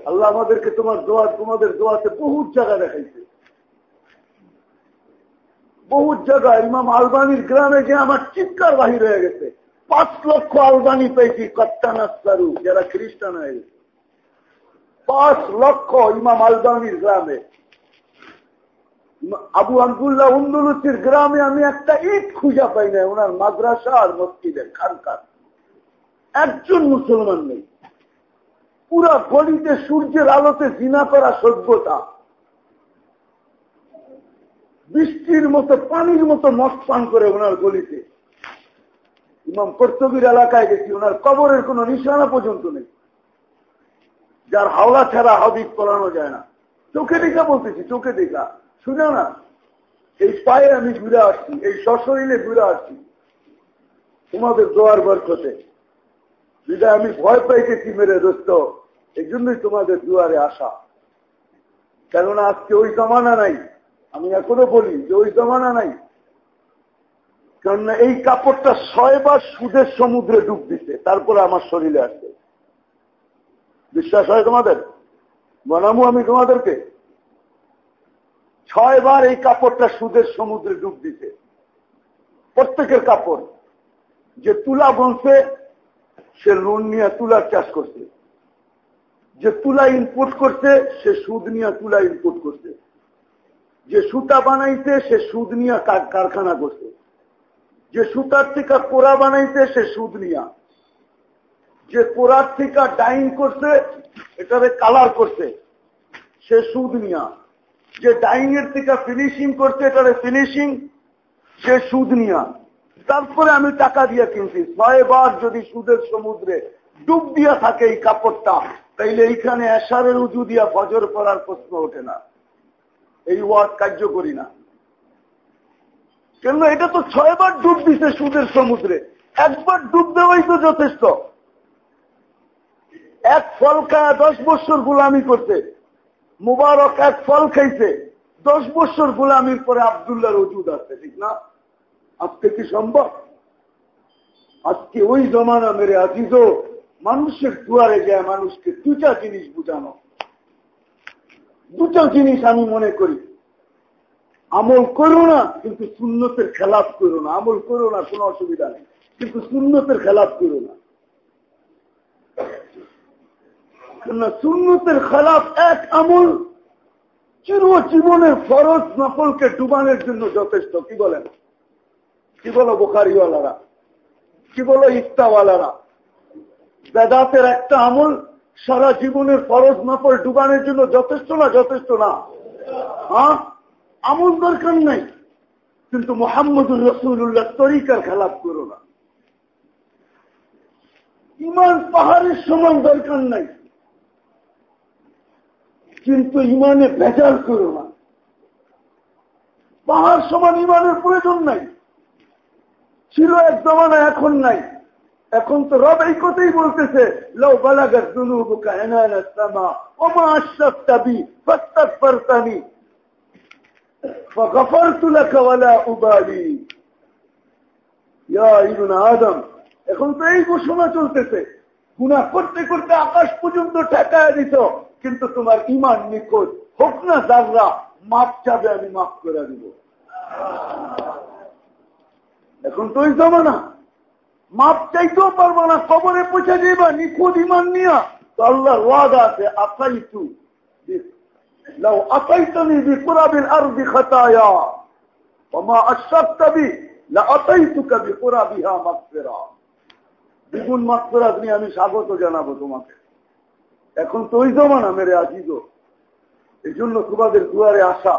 আল্লাহ আমাদেরকে তোমার দোয়া, তোমাদের দোয়াতে বহুত জায়গা দেখাইছে। বহুত জায়গায় ইমাম আলবানির গ্রামে গিয়ে আমার চিৎকার বাহির হয়ে গেছে। পাঁচ লক্ষ আলবানি পেয়েছি কত্তানাস্তারু যারা খ্রিস্টান হয়ে গেছে। পাঁচ লক্ষ ইমাম আলবানির গ্রামে। আবু আবদুল্লাহ উন্দুলুচির গ্রামে আমি একটা ইট খুঁজা পাই না ওনার মাদ্রাসা আর মসজিদের খানকার। একজন মুসলমান নেই। পুরা গলিতে সূর্যের আলোতে জিনা করা সভ্যতা। বৃষ্টির মতো, পানির মতো পান করে ওনার গলিতে। ইমাম কর্তবীর এলাকায় গেছি, ওনার কবরের কোন নিশানা পর্যন্ত নেই। যার হাওলা ছাড়া হবিব করানো যায় না। চোখে দেখা বলতেছি, চোখে দেখা। শুনে না। এই পায়ে আমি ঘুরে আসছি, এই সশরীরে ঘুরে আসছি। তোমাদের দোয়ার বরকতে। বিদায়, আমি ভয় পাইতেছি মেরে দোস্ত। এই জন্যই তোমাদের দুয়ারে আসা। কেননা আজকে ওই জমানা নাই। আমি এখনও বলি যে ওই জমানা নাই। কেননা এই কাপড়টা ছয়বার সুদের সমুদ্রে ডুব দিতে তারপরে আমার শরীরে আসছে। বিশ্বাস হয় তোমাদের? বনামু আমি তোমাদেরকে? ছয়বার এই কাপড়টা সুদের সমুদ্রে ডুব দিতে প্রত্যেকের কাপড়। যে তুলা বলছে সে লোন নিয়ে তুলার চাষ করছে। যে তুলা ইনপুট করছে, সে সুদ নিয়ে তুলা ইনপুট করছে। যে সুতা বানাইছে, সে সুদ নিয়ে কারখানা করছে। যে সুতার থেকে কোরা বানাইছে, সে সুদ নিয়া। যে কোরার থেকে ডাইং করছে, এটারে কালার করছে, সে সুদ নিয়া। যে ডাইং এর থেকে ফিনিশিং করছে, এটারে ফিনিশিং, সে সুদ নিয়া। তারপরে আমি টাকা দিয়ে কিনছি। ছয়বার যদি সুদের সমুদ্রে ডুব দিয়া থাকে এই কাপড়টা, তাইলে এইখানে এসারের উজু দিয়া ফজর পড়ার প্রশ্ন ওঠে না। এই ওয়ার্ড কার্যকরী না। কেন এটা তো ছয়বার ডুব দিছে সুদের সমুদ্রে। একবার ডুব দেওয়াই তো যথেষ্ট। এক ফল খায়া দশ বছর গুলামি করতে মুবারক এক ফল খাইছে। দশ বছর গোলামির পরে আবদুল্লাহর ওজুদ আছে, ঠিক না? আজকে কি সম্ভব? আজকে ওই জমানা মেরে আজিজ মানুষের দুয়ারে যায় মানুষকে দুটা জিনিস বুঝানো। দুটো জিনিস আমি মনে করি। আমল করো না, কিন্তু সুন্নতের খেলাপ করো না। আমল করো না, কোনো অসুবিধা নেই। কিন্তু সুন্নতের খেলাপ করো না। সুন্নতের খেলাপ এক আমল। চির জীবনের ফরজ নফলকে ডুবানোর জন্য যথেষ্ট। কি বলেন? কি বলো বোখারিওয়ালারা? কি বলো ইফতাওয়ালারা? বেদাতের একটা আমল সারা জীবনের ফরজ নফল ডুবানোর জন্য যথেষ্ট না যথেষ্ট না? হ্যাঁ? আমল দরকার নাই। কিন্তু মোহাম্মদুর রসুল্লাহ তরিকার খেলাপ করো না। ইমান পাহাড়ের সমান দরকার নাই। কিন্তু ইমানে ভেজাল করো না। পাহাড় সমান ইমানের প্রয়োজন নাই। ছিল এক জমানা, এখন নাই। এখন তো রব এই কথাই বলতেছে লও বালাগার দুনুবুকা এনায়না সামা, ওমা আশরাফ তাবি ফস্তাক আদম এখন তো এই ঘোষণা চলতেছে। গুণা করতে করতে আকাশ পর্যন্ত ঠেকায় দিত কিন্তু তোমার ইমান নিখোঁজ। হোক না যাররা, মাপ চাবে আমি মাফ করে দিব। এখন তো ওই জমানা। মাপ চাইতেও পারব না, কবরে পৌঁছে যাইবা, নিখোঁজ ইমান নিয়া। তো আল্লাহর ওয়াদা আছে আকাই তু لو أتيتني بقرب الأرض خطايا وما أشركت بي لأتيتك بقربها مغفرة দ্বিগুণ মাত্রাত নিয়ে আমি স্বাগত জানাবো তোমাকে এখন তো ওই জমানা মেরে আজিজ এই জন্য তোমাদের দুয়ারে আসা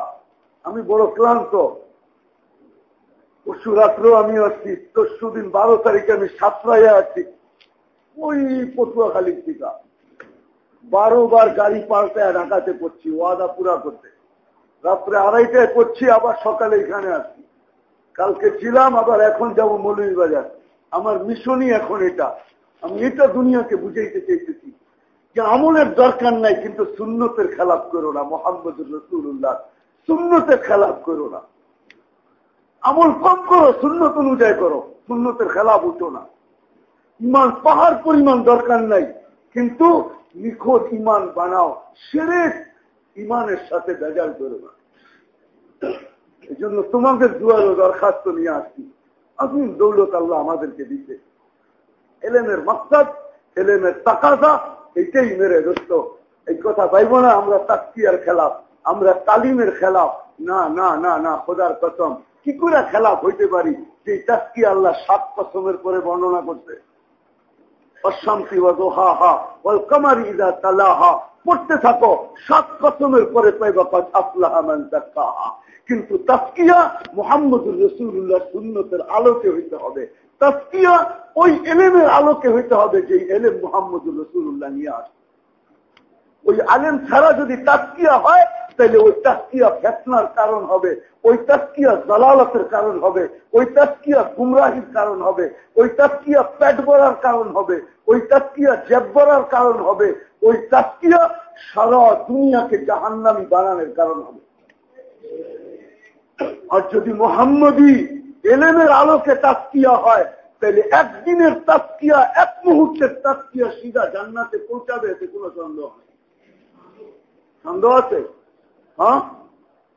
আমি বড় ক্লান্ত পরশু রাত্রেও আমি আসছি তরশু দিন বারো তারিখে আমি সাতরাইয়া আছি ওই পটুয়াখালীর টিকা বারো বার গাড়ি পাল্টায় ঢাকাতে করছি ওয়াদা পুরা করতে। রাত্রে আড়াইটায় করছি আবার সকালে এখানে আসছি। কালকে ছিলাম, আবার এখন যাব বাজার আমার মিশনই এখন এটা। আমি এটা দুনিয়াকে বুঝাইতে চাইতেছি যে আমলের দরকার নাই, কিন্তু সুন্নতের খেলাপ করো না মোহাম্মদ রসুল্লাহ সুন্নতের খেলাপ করো না। আমল কম করো, সুন্নত অনুযায়ী করো। সুন্নতের খেলাপ উঠো না। ইমান পাহাড় পরিমাণ দরকার নাই, কিন্তু নিখোঁজ ইমান বানাও। সেরে ইমানের সাথে বেজাল করো না। এই জন্য তোমাদের দুয়ারও দরখাস্ত নিয়ে আসছি। আপনি দৌলত আল্লাহ আমাদেরকে দিতে। এলেমের মাকসাদ, এলেমের তাকাজা এইটাই মেরে দোস্ত। এই কথা পাইব না, আমরা তাকিয়ার খেলাফ, আমরা তালিমের খেলাফ। না না না না, খোদার কসম। কি করে খেলাফ হইতে পারি? যে তাস্কি আল্লাহ সাত কসমের পরে বর্ণনা করতে অশান্তি হা হা ওল কামারি ইদা তালাহা। পড়তে থাকো, সাত কসমের পরে পাইবা আফলাহা মান কিন্তু তাস্কিয়া মোহাম্মদুর রসুল্লাহ সুন্নতের আলোকে হইতে হবে। তাস্কিয়া ওই এলেমের আলোকে হইতে হবে যে এলেম মোহাম্মদুর রসুল্লাহ নিয়ে আসে। ওই আলেম ছাড়া যদি তাস্কিয়া হয় তাহলে ওই তাস্কিয়া ফেতনার কারণ হবে, ওই তাস্কিয়া জালালতের কারণ হবে, ওই তাস্কিয়া গুমরাহির কারণ হবে, ওই তাস্কিয়া পেট বড়ার কারণ হবে, ওই তাস্কিয়া জেব বড়ার কারণ হবে, ওই তাস্কিয়া সারা দুনিয়াকে জাহান্নামি বানানোর কারণ হবে। আর যদি মোহাম্মদী এলেমের আলোকে তাস্কিয়া হয় তাহলে একদিনের তাস্কিয়া, এক মুহূর্তের তাস্কিয়া সিধা জান্নাতে পৌঁছাবে এতে কোনো সন্দেহ নেই। সন্দেহ আছে? হ্যাঁ?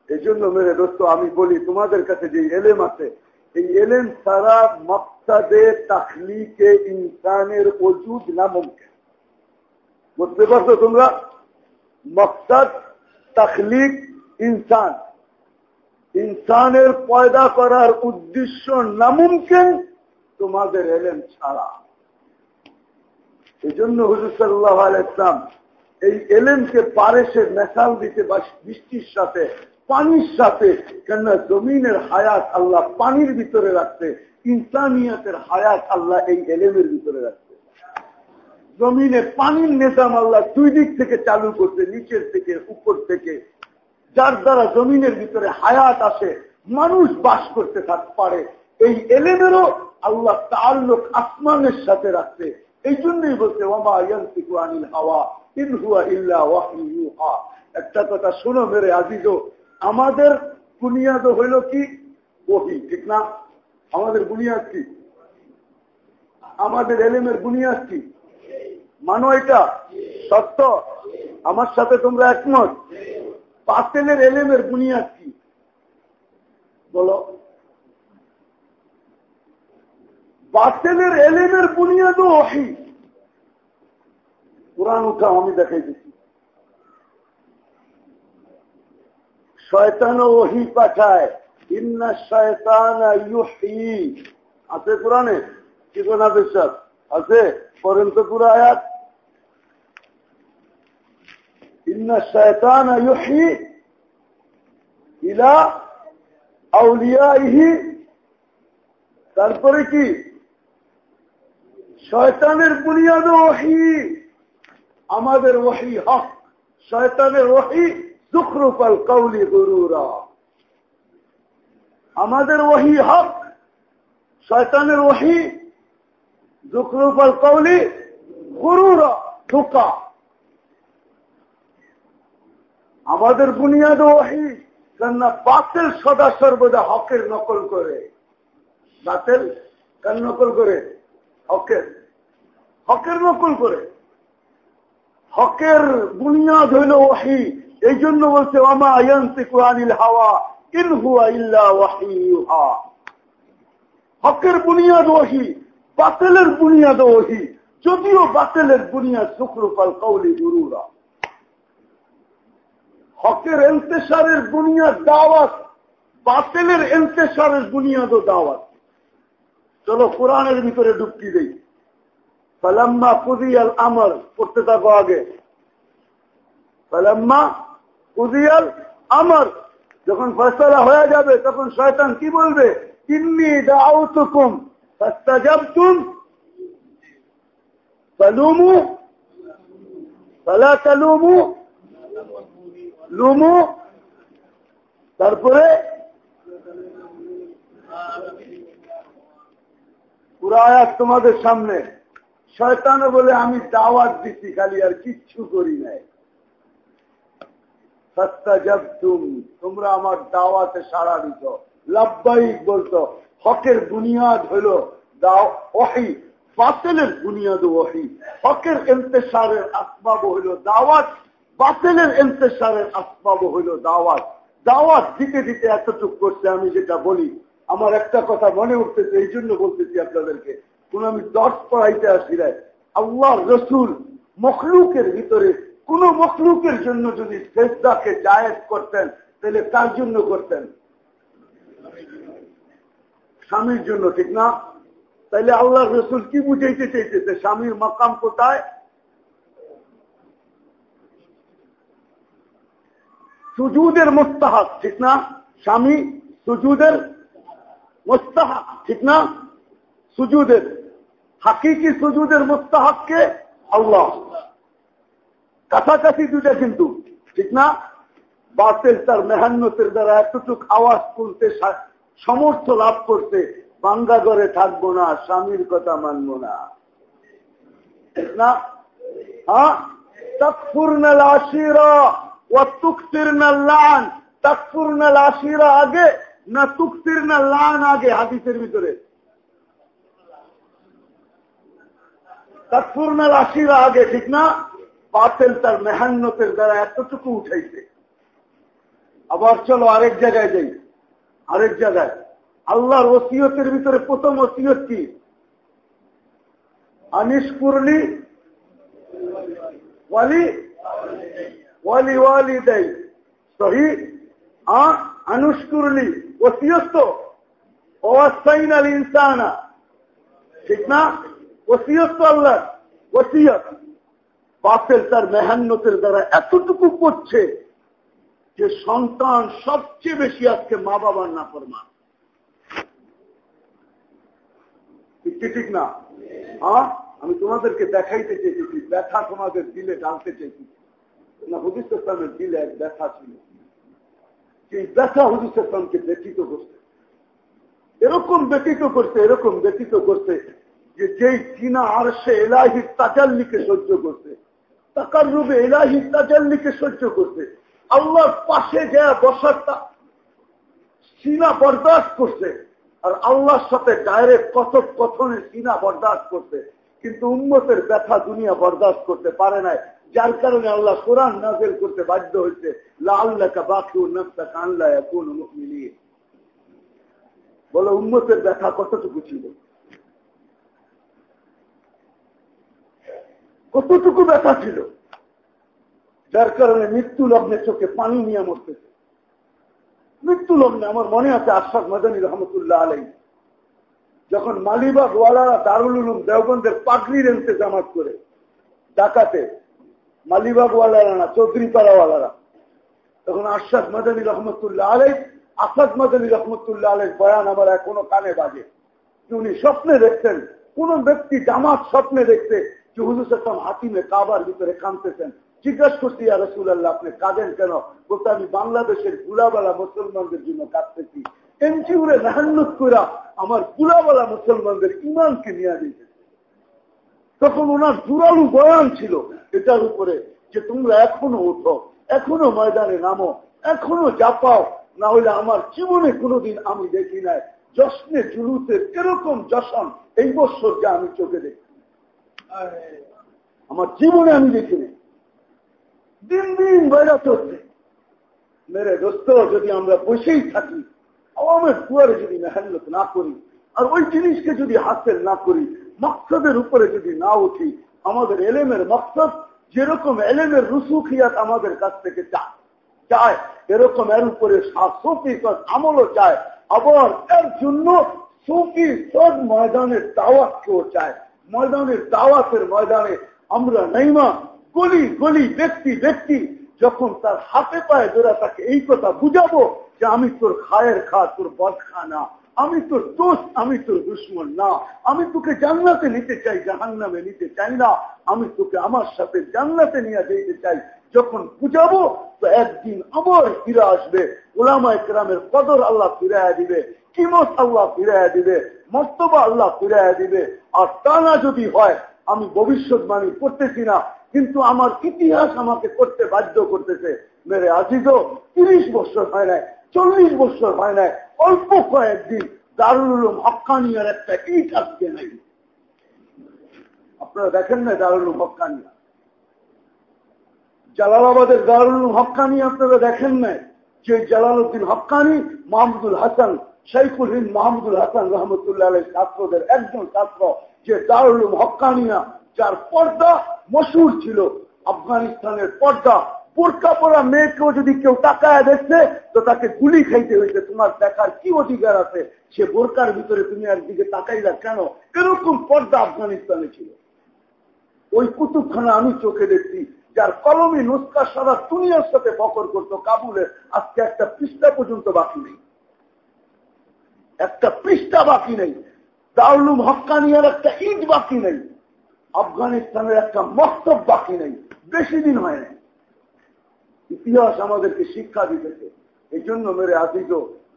এই জন্য মেরে দোস্ত, আমি বলি, তোমাদের কাছে যে এলেম আছে, এই এলেম সারা মকসাদে তাকলিকে ইনসানের ওজুদ না মুমকিন। বুঝতে পারছ তোমরা? মকসাদ তাকলিক ইনসান। ইনসানের পয়দা করার উদ্দেশ্য নামুমকিন তোমাদের এলেন ছাড়া। এই জন্য হুজুর সাল্লাহ আলাইসলাম এই এলেনকে পারেসের মেশাল দিতে বা বৃষ্টির সাথে, পানির সাথে, কেননা জমিনের হায়াত আল্লাহ পানির ভিতরে রাখতে ইনসানিয়তের হায়াত আল্লাহ এই এলেমের ভিতরে রাখতে জমিনে পানির নেতাম আল্লাহ দুই দিক থেকে চালু করতে নিচের থেকে, উপর থেকে। যার দ্বারা জমিনের ভিতরে হায়াত আসে, মানুষ বাস করতে থাক পারে। এই এলেমেরও আল্লাহ তার লোক আসমানের সাথে রাখতে এই জন্যই বলছে ওমা ইয়ান্তিকু আনিল হাওয়া। একটা কথা শুনো মেরে আজিজ, আমাদের বুনিয়াদ হইল কি? ওহি, ঠিক না? আমাদের বুনিয়াদ কি? আমাদের এলেমের বুনিয়াদ কি? মানো এটা? সত্য? আমার সাথে তোমরা একমত? পাতেলের এলেমের বুনিয়াদ কি? বলো। বাতেলের এলেমের বুনিয়াদও ওহি। কোরআন উঠাও আমি দেখাই দিচ্ছি শয়তান ওহি পাঠায়, ইন্না শয়তান আছে কোরআনে? কি কোন বিশ্বাস আছে? পড়েন তো পুরো আয়াত। ইন্না শয়তান ইউহি ইলা আউলিয়াইহি। তারপরে কি? শয়তানের বুনিয়াদ ওহি। আমাদের ওহি হক। শয়তানের ওহি জুখরুফাল কৌলি গরুরা। আমাদের ওহি হক, শয়তানের ওহি জুখরুফাল কৌলি গরুরা ধোকা আমাদের বুনিয়াদ ওহি কেননা বাতিল সদা সর্বদা হকের নকল করে। বাতিল কার নকল করে? হকের। হকের নকল করে। হকের বুনিয়াদ হইল ওহি এই জন্য বলছে হকের বুনিয়াদ ওহি বাতিলের বুনিয়াদ ওহি যদিও বাতিলের বুনিয়াদ শুক্রপাল কৌলি গুরুরা হকের এন্তেসারের বুনিয়াদ দাওয়াত, বাতেলের এন্তেসারের বুনিয়াদ ও দাওয়াত। চলো কোরআনের ভিতরে ডুবকি দেই। ফালাম্মা কুদিয়াল আমর করতে থাকো আগে। ফালাম্মা কুদিয়াল আমর যখন ফয়সলা হয়ে যাবে, তখন শয়তান কি বলবে? ইন্নি দাউতুকুম ফাস্তাজাবতুম ফালুমু ফালা তালুমু লুমু। তারপরে পুরা আয়াত তোমাদের সামনে। শয়তানও বলে, আমি দাওয়াত দিচ্ছি খালি আর কিচ্ছু করি নাই। সস্তা জব তুম তোমরা আমার দাওয়াতে সাড়া দিত লাভবাহিক বলতো হকের বুনিয়াদ হইল ওহি, বাতিলের বুনিয়াদ ওহি। হকের এন্তেসারের আসবাব হইল দাওয়াত, বাতিলের এন্তেসারের আসবাব হইল দাওয়াত। দাওয়াত দিতে দিতে এতটুক করছে, আমি যেটা বলি, আমার একটা কথা মনে উঠতেছে এই জন্য বলতেছি আপনাদেরকে কোন আমি দশ পড়াইতে আসি নাই। আল্লাহ রসুল মখলুকের ভিতরে কোন মখলুকের জন্য যদি শ্রেষ্ঠাকে জায়েজ করতেন, তাহলে তার জন্য করতেন? স্বামীর জন্য, ঠিক না? তাইলে আল্লাহ রসুল কি বুঝাইতে চাইতেছে? স্বামীর মাকাম কোথায়? সুজুদের মোস্তাহাক ঠিক না? স্বামী সুজুদের মোস্তাহাক ঠিক না? সুজুদের হাকিকি সুজুদের মোস্তাহাককে আল্লাহ। কাছাকাছি দুটা কিন্তু, ঠিক না? বাতেল তার মেহান্নতের দ্বারা এতটুক আওয়াজ তুলতে সমর্থ লাভ করতে বাঙ্গা ঘরে থাকব না, স্বামীর কথা মানবো না। না? হ্যাঁ? আগে না তুকতির্নাল লান আগে হাদিসের ভিতরে? তৎপূর্ণাল আশিরা আগে, ঠিক না? বাতেল তার মেহান্নতের দ্বারা এতটুকু উঠাইছে। আবার চলো আরেক জায়গায় যাই। আরেক জায়গায়। আল্লাহর ওসিয়তের ভিতরে প্রথম ওসিয়ত কি? আনিস ওয়ালি ওয়ালি ওয়ালি দেয় সহি? আনুষ ওসিয়ত তো? ওয়াসাইন আল ইনসানা। ঠিক না? ওসিয়ত তো আল্লাহ, ওসিয়ত। বাপের তার মেহান্নতের দ্বারা এতটুকু করছে যে সন্তান সবচেয়ে বেশি আজকে মা বাবার না ফরমান ঠিক না? হ্যাঁ? আমি তোমাদেরকে দেখাইতে চেয়েছি, ব্যথা তোমাদের দিলে ডালতে চেয়েছি। না হুদিস ইসলামের দিলে এক ব্যথা ছিল। সেই ব্যথা হুদিস ইসলামকে ব্যতীত করছে। এরকম ব্যতীত করছে, এরকম ব্যতীত করছে। যে যেই চীনা আর সে এলাহি তাজাল্লিকে সহ্য করছে। তাকার রূপে এলাহি তাজাল্লিকে সহ্য করছে। আল্লাহর পাশে যা বসারটা সিনা বরদাস্ত করছে। আর আল্লাহর সাথে ডাইরেক্ট কথক কথনে সিনা বরদাস্ত করছে। কিন্তু উন্মতের ব্যথা দুনিয়া বরদাস্ত করতে পারে নাই। যার কারণে আল্লাহ কোরআন নাজেল করতে বাধ্য হয়েছে। লাল্লাকা বাকিউ নফসা কানলা মিলিয়ে বলে উন্মতের ব্যথা কতটুকু ছিল? কতটুকু ব্যথা ছিল? যার কারণে মৃত্যু লগ্নে চোখে পানি নিয়ে মরতেছে। মৃত্যু লগ্নে আমার মনে আছে আশাদ মদানী রহমতুল্লাহ আলাই যখন মালিবাগ ওয়ালারা দারুল উলুম দেওবন্দের পাগড়ির জামাত করে ডাকাতে মালিবাগ ওয়ালারা না চৌধুরী পাড়াওয়ালারা তখন আশাদ মদানী রহমতুল্লাহ আলাই আসাদ মদানী রহমতুল্লাহ আলাই বয়ান আমার এখনও কানে বাজে। উনি স্বপ্নে দেখছেন কোন ব্যক্তি জামাত স্বপ্নে দেখছে যে হুজুর সাল্লাম হাতিমে কাবার ভিতরে কানতেছেন জিজ্ঞাসা করছি আর রসুল্লাহ আপনি কাঁদেন কেন বলতে আমি বাংলাদেশের গুলাবালা মুসলমানদের জন্য কাঁদতেছি এনজিউরে মেহান্নত করা আমার গুলাবালা মুসলমানদের ইমানকে নিয়ে দিয়েছে তখন ওনার জোরালু বয়ান ছিল এটার উপরে যে তোমরা এখনও ওঠো এখনও ময়দানে নামো এখনও জাপাও না হলে আমার জীবনে কোনোদিন আমি দেখি নাই জশ্নে জুলুসের এরকম যশন এই বছর যা আমি চোখে দেখি আমার জীবনে আমি দেখিনি। দিন দিন বাইরা চলছে। মেরে দোস্ত, যদি আমরা বসেই থাকি, আওয়ামের দুয়ারে যদি মেহান্নত না করি, আর ওই জিনিসকে যদি হাসিল না করি, মকসদের উপরে যদি না উঠি, আমাদের এলেমের মকসদ যেরকম এলেমের রুসুখিয়াত আমাদের কাছ থেকে চায় চায় এরকম এর উপরে সুফি আমলও চায় আবার এর জন্য সুফি সদ ময়দানের দাওয়াতকেও চায় ময়দানের দাওয়াতের ময়দানে আমরা নেইমা, গলি গলি, ব্যক্তি ব্যক্তি, যখন তার হাতে পায়ে ধরে তাকে এই কথা বুঝাবো যে আমি তোর খায়ের খা, তোর বদ খা না। আমি তোর দোষ আমি তোর দুশ্মন না। আমি তোকে জান্নাতে নিতে চাই জাহান নামে নিতে চাই না। আমি তোকে আমার সাথে জান্নাতে নিয়ে যেতে চাই। যখন বুঝাবো, তো একদিন আবার ফিরে আসবে। ওলামা ইকরামের কদর আল্লাহ ফিরাইয়া দিবে, কিমত আল্লাহ ফিরাইয়া দিবে। মর্তবা আল্লাহ ফিরাইয়া দিবে। আর তা না যদি হয়, আমি ভবিষ্যৎবাণী করতেছি না, কিন্তু আমার ইতিহাস আমাকে করতে বাধ্য করতেছে। মেরে আজিজ তিরিশ বছর হয় নাই, চল্লিশ বছর হয় নাই, অল্প কয়েকদিন দারুল হকানিয়ার একটা ইট আজকে নাই। আপনারা দেখেন না দারুল হকানিয়া? জালালাবাদের দারুল হকানি আপনারা দেখেন না যে জালালউদ্দিন হকানি, মাহমুদুল হাসান শাইফুল হিন্দ মাহমুদুল হাসান রহমতুল্লাহ ছাত্রদের একজন ছাত্র যে দারুল হকানিয়া, যার পর্দা মশুর ছিল। আফগানিস্তানের পর্দা। বোরকা পরা মেয়েকেও যদি কেউ টাকায় দেখছে, তো তাকে গুলি খাইতে হয়েছে তোমার দেখার কি অধিকার আছে? সে বোরকার ভিতরে তুমি আর দিকে তাকাইলা কেন? এরকম পর্দা আফগানিস্তানে ছিল। ওই কুতুবখানা আমি চোখে দেখছি, যার কলমে নুস্কা সারা দুনিয়ার সাথে বকর করতো। কাবুলে আজকে একটা পৃষ্ঠা পর্যন্ত বাকি নেই। একটা পৃষ্ঠা বাকি নেই। দারুলুম হকানিয়ার একটা ইট বাকি নেই। আফগানিস্তানের একটা মস্তব বাকি নেই। বেশি দিন হয় নাই। ইতিহাস আমাদেরকে শিক্ষা দিতেছে। এই জন্য মেরে আজিজ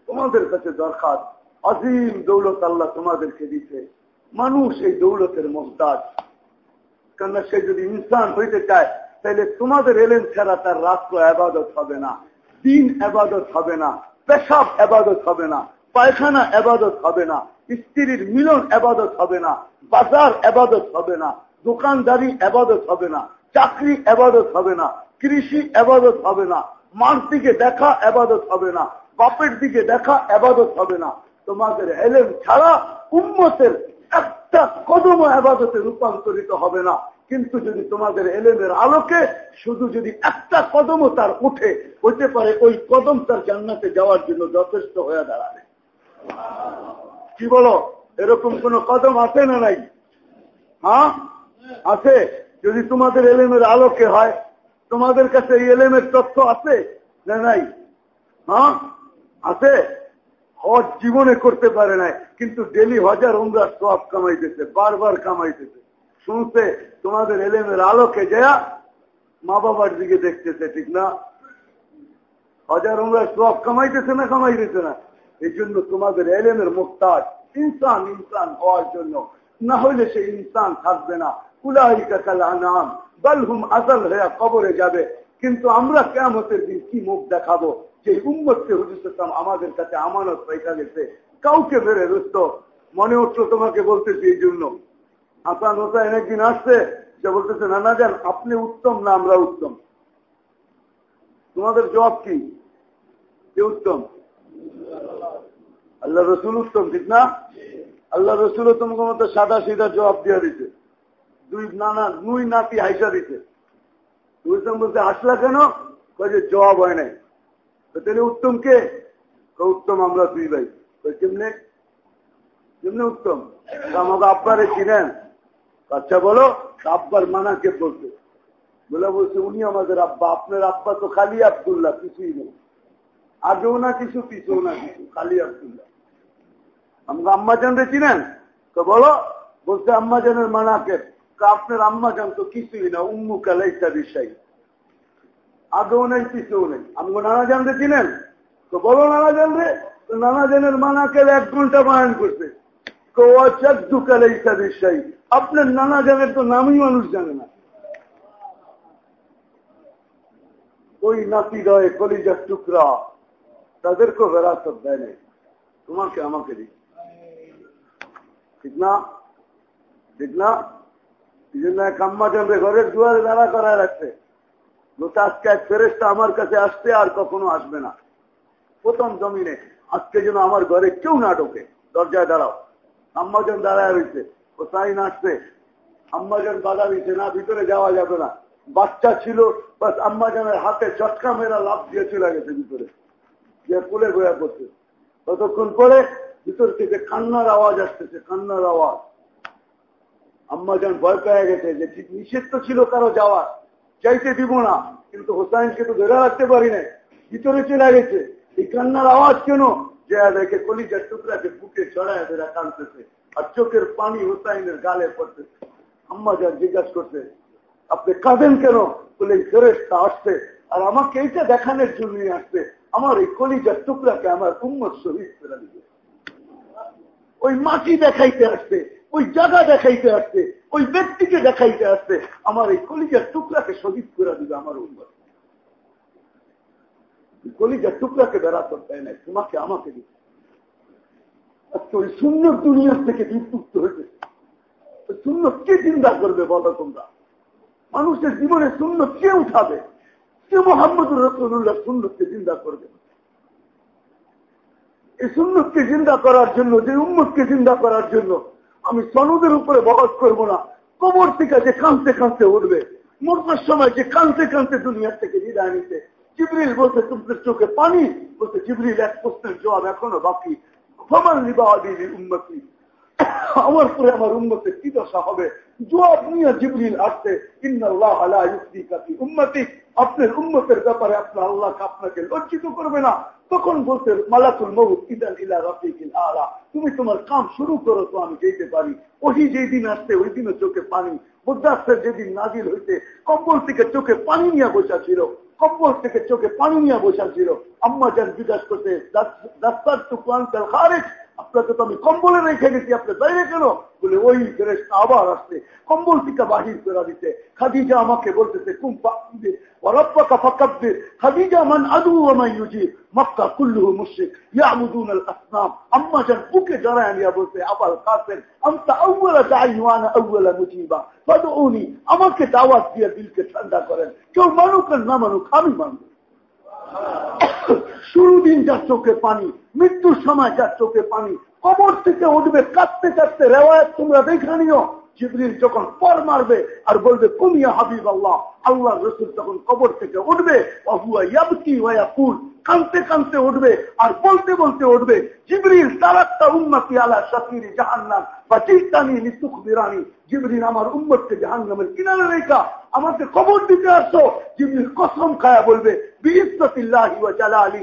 তোমাদের কাছে দরকার আজিম দৌলত আল্লাহ তোমাদেরকে দিতে মানুষ এই দৌলতের মহতাজ। কেননা সে যদি ইনসান হইতে চায় তাহলে তোমাদের এলেন ছাড়া তার রাষ্ট্র আবাদত হবে না। দিন আবাদত হবে না। পেশাব আবাদত হবে না। পায়খানা আবাদত হবে না, স্ত্রীর মিলন আবাদত হবে না, বাজার আবাদত হবে না, দোকানদারি আবাদত হবে না, চাকরি আবাদত হবে না, কৃষি আবাদত হবে না, মার দিকে দেখা আবাদত হবে না, বাপের দিকে দেখা আবাদত হবে না। তোমাদের এলেম ছাড়া উন্মতের একটা কদম আবাদতে রূপান্তরিত হবে না। কিন্তু যদি তোমাদের এলেমের আলোকে শুধু যদি একটা কদমও তার উঠে, হইতে পারে ওই কদম তার জান্নাতে যাওয়ার জন্য যথেষ্ট হয়ে দাঁড়াবে। কি বলো? এরকম কোন কদম আছে না নাই? হ্যাঁ? আছে? যদি তোমাদের এলেমের আলোকে হয়, তোমাদের কাছে এই এলেমের তথ্য আছে না নাই? হ্যাঁ? আছে? হজ জীবনে করতে পারে নাই, কিন্তু ডেলি হাজার উমরা সব কামাইতেছে বারবার কামাইতেছে শুনছে তোমাদের এলেমের আলোকে যা মা বাবার দিকে দেখতেছে, ঠিক না? হাজার উমরা সব কামাইতেছে না কামাই কামাইতেছে না? এই জন্য তোমাদের এলেমের মুক্তাজ ইনসান ইনসান হওয়ার জন্য। না হইলে সে ইনসান থাকবে না। বালহুম কবরে যাবে। কিন্তু আমরা কেমতের দিন কি মুখ দেখাবো? যে উম্মতকে হুজুর ইসলাম আমাদের কাছে আমানত রেখা গেছে। কাউকে রুস্ত মনে উঠল তোমাকে বলতেছি এই জন্য একদিন আসছে, সে বলতেছে নানা যান, আপনি উত্তম না আমরা উত্তম? তোমাদের জবাব কি? কে উত্তম? আল্লাহ রসুল উত্তম, ঠিক না? আল্লাহ রসুল তোমাকে মতো সাদা সিধা জবাব দিয়ে দিতে দুই নানা, দুই নাতি হাইসা দিতে বুঝতাম বলতে আসলা কেন? যে, জবাব হয় নাই। তাহলে উত্তম কে? উত্তম আমরা দুই ভাই। কেমনে? কেমনে উত্তম? আমাকে আব্বারে চিনেন। আচ্ছা বলো। আব্বার মানা কে বলতে বলে বলছে, উনি আমাদের আব্বা। আপনার আব্বা তো খালি আবদুল্লাহ, কিছুই নেই। আগেও না কিছু, পিছেও না কিছু, খালি আবদুল্লাহ। আমাকে আম্মা জানতে চিনেন? তো বলো? বলছে, আম্মা জানের মানাকে আপনার আম্মা জান তো কিছুই না উম্মু কালা ইত্যাদি সাই আগেও নেই, পিছেও নেই। আমাকে নানা জানতে চিনেন? তো বলো, নানা জানবে তো নানা জানের মানাকে এক ঘণ্টা বায়ন করছে? আপনার নানা জানের তো নামই মানুষ জানে না। ওই নাতি রয়ে কলিজার টুকরা, তাদেরকেও বেড়াসত দেয় তোমাকে আমাকে দিই ঠিক না ঠিক না এই জন্য এক আম্মা ঘরের দুয়ারে দাঁড়া করায় রাখছে আজকে এক আমার কাছে আসতে আর কখনো আসবে না। প্রথম জমিনে আজকে যেন আমার ঘরে কেউ না ঢোকে। দরজায় দাঁড়াও। আম্মাজন দাঁড়ায় রয়েছে। ও তাই নাচছে আম্মাজন বাধা দিচ্ছে না, ভিতরে যাওয়া যাবে না। বাচ্চা ছিল, বাস আম্মাজনের হাতে চটকা মেরা লাভ দিয়ে চলে গেছে ভিতরে। যে কোলে বয়া করছে ততক্ষণ পরে ভিতর থেকে কান্নার আওয়াজ আসতেছে, কান্নার আওয়াজ। আম্মাজান ভয় পেয়ে গেছে যে ঠিক নিষেধ তো ছিল কারও যাওয়ার চাইতে দিব না, কিন্তু হোসাইনকে তো ধরে রাখতে পারি না ভিতরে চলে গেছে। এই কান্নার আওয়াজ কেন? যে দেখে কলিজার টুকরাকে বুকে চড়ায় এরা কানতেছে আর চোখের পানি হুসাইনের গালে পড়তেছে। আম্মা যা জিজ্ঞাসা করছে, আপনি কাঁদেন কেন? বলে, এই ফেরেস্তা আসছে আর আমাকে এইটা দেখানোর জন্যই আসছে। আমার এই কলিজার টুকরাকে আমার উম্মত শহীদ করে দিবে। ওই মাটি দেখাইতে আসছে ওই জায়গা দেখাইতে আসছে ওই ব্যক্তিকে দেখাইতে আসছে আমার এই কলিজার টুকরাকে শহীদ করে দিবে আমার উম্মত। কলিজার টুকরাকে বেড়াতে দেয় নাই, তোমাকে আমাকে দিতে আজকে ওই শূন্য দুনিয়ার থেকে বিপুক্ত হয়েছে শূন্য কে চিন্তা করবে বলো তোমরা? মানুষের জীবনে শূন্য কে উঠাবে? কে মোহাম্মদুর রসুল্লাহ শূন্যকে চিন্তা করবে? এই সুন্নতকে চিন্তা করার জন্য, যে উন্মতকে চিন্তা করার জন্য আমি সনদের উপরে বহস করব না। কবর থেকে যে কাঁদতে কাঁদতে উঠবে, মরবার সময় যে কাঁদতে কাঁদতে দুনিয়ার থেকে বিদায় নিতে। জিবরিল বলতে তোমাদের চোখে পানি? বলতে জিবরিল, এক প্রশ্নের জবাব এখনও বাকি। ফমান লিবা উন্মতি (coughs) আমার পরে আমার উন্মতে কি দশা হবে। জবাব নিয়ে জিবরিল আসছে, ইন্নাল্লাহ আলা উম্মতি। আপনার উন্মতের ব্যাপারে আপনার আল্লাহকে আপনাকে লজ্জিত করবে না। তখন বলতে মালাকুল মহুদ ইদান ইলা রফিকিল আলা। তুমি তোমার কাম শুরু করো তো আমি যেতে পারি। ওই যেই দিন আসছে, ওই দিনও চোখে পানি। বুদ্ধাস্তের যেদিন নাজিল হইতে কম্বল থেকে চোখে পানি নিয়ে বসা ছিল। কম্বল থেকে চোখে পানি নিয়ে বসা ছিল। আম্মা যান জিজ্ঞাসা করতে দাস্তার টুকু আনতেল খারেজ? আপনাকে তো আমি কম্বলে রেখে গেছি, আপনি তাই না কেন? বলে, ওই ফেরেস্তা আবার আসছে, কম্বল টিকা বাহির করে দিতে খাদিজা আমাকে বলতেছে আমাকে দাওয়াত দিয়ে দিলকে ঠান্ডা করেন। কেউ মানুক আর না মানুক, আমি মানব। শুরু দিন যার চোখে পানি, মৃত্যুর সময় যার চোখে পানি, কবর থেকে উঠবে, কাঁদতে কাঁদতে রেওয়ায় তোমরা দেখে নিও। জিবরিল যখন পর মারবে আর বলবে কুমিয়া হাবিব আল্লাহ আল্লাহ রসুল তখন কবর থেকে উঠবে কানতে কানতে উঠবে আর বলতে বলতে উঠবে, জিবরিল, তারাক্তা উন্নতি আলা শাকির জাহান্নাম বা চিন্তানি নিতুক বিরানি জিবরিল, আমার উম্মতকে জাহান্নামের কিনারে রেখা, আমাকে কবর দিতে আসো। জিবরিল কসম খায়া বলবে বিস্ততিল্লাহি ওয়া জালালি।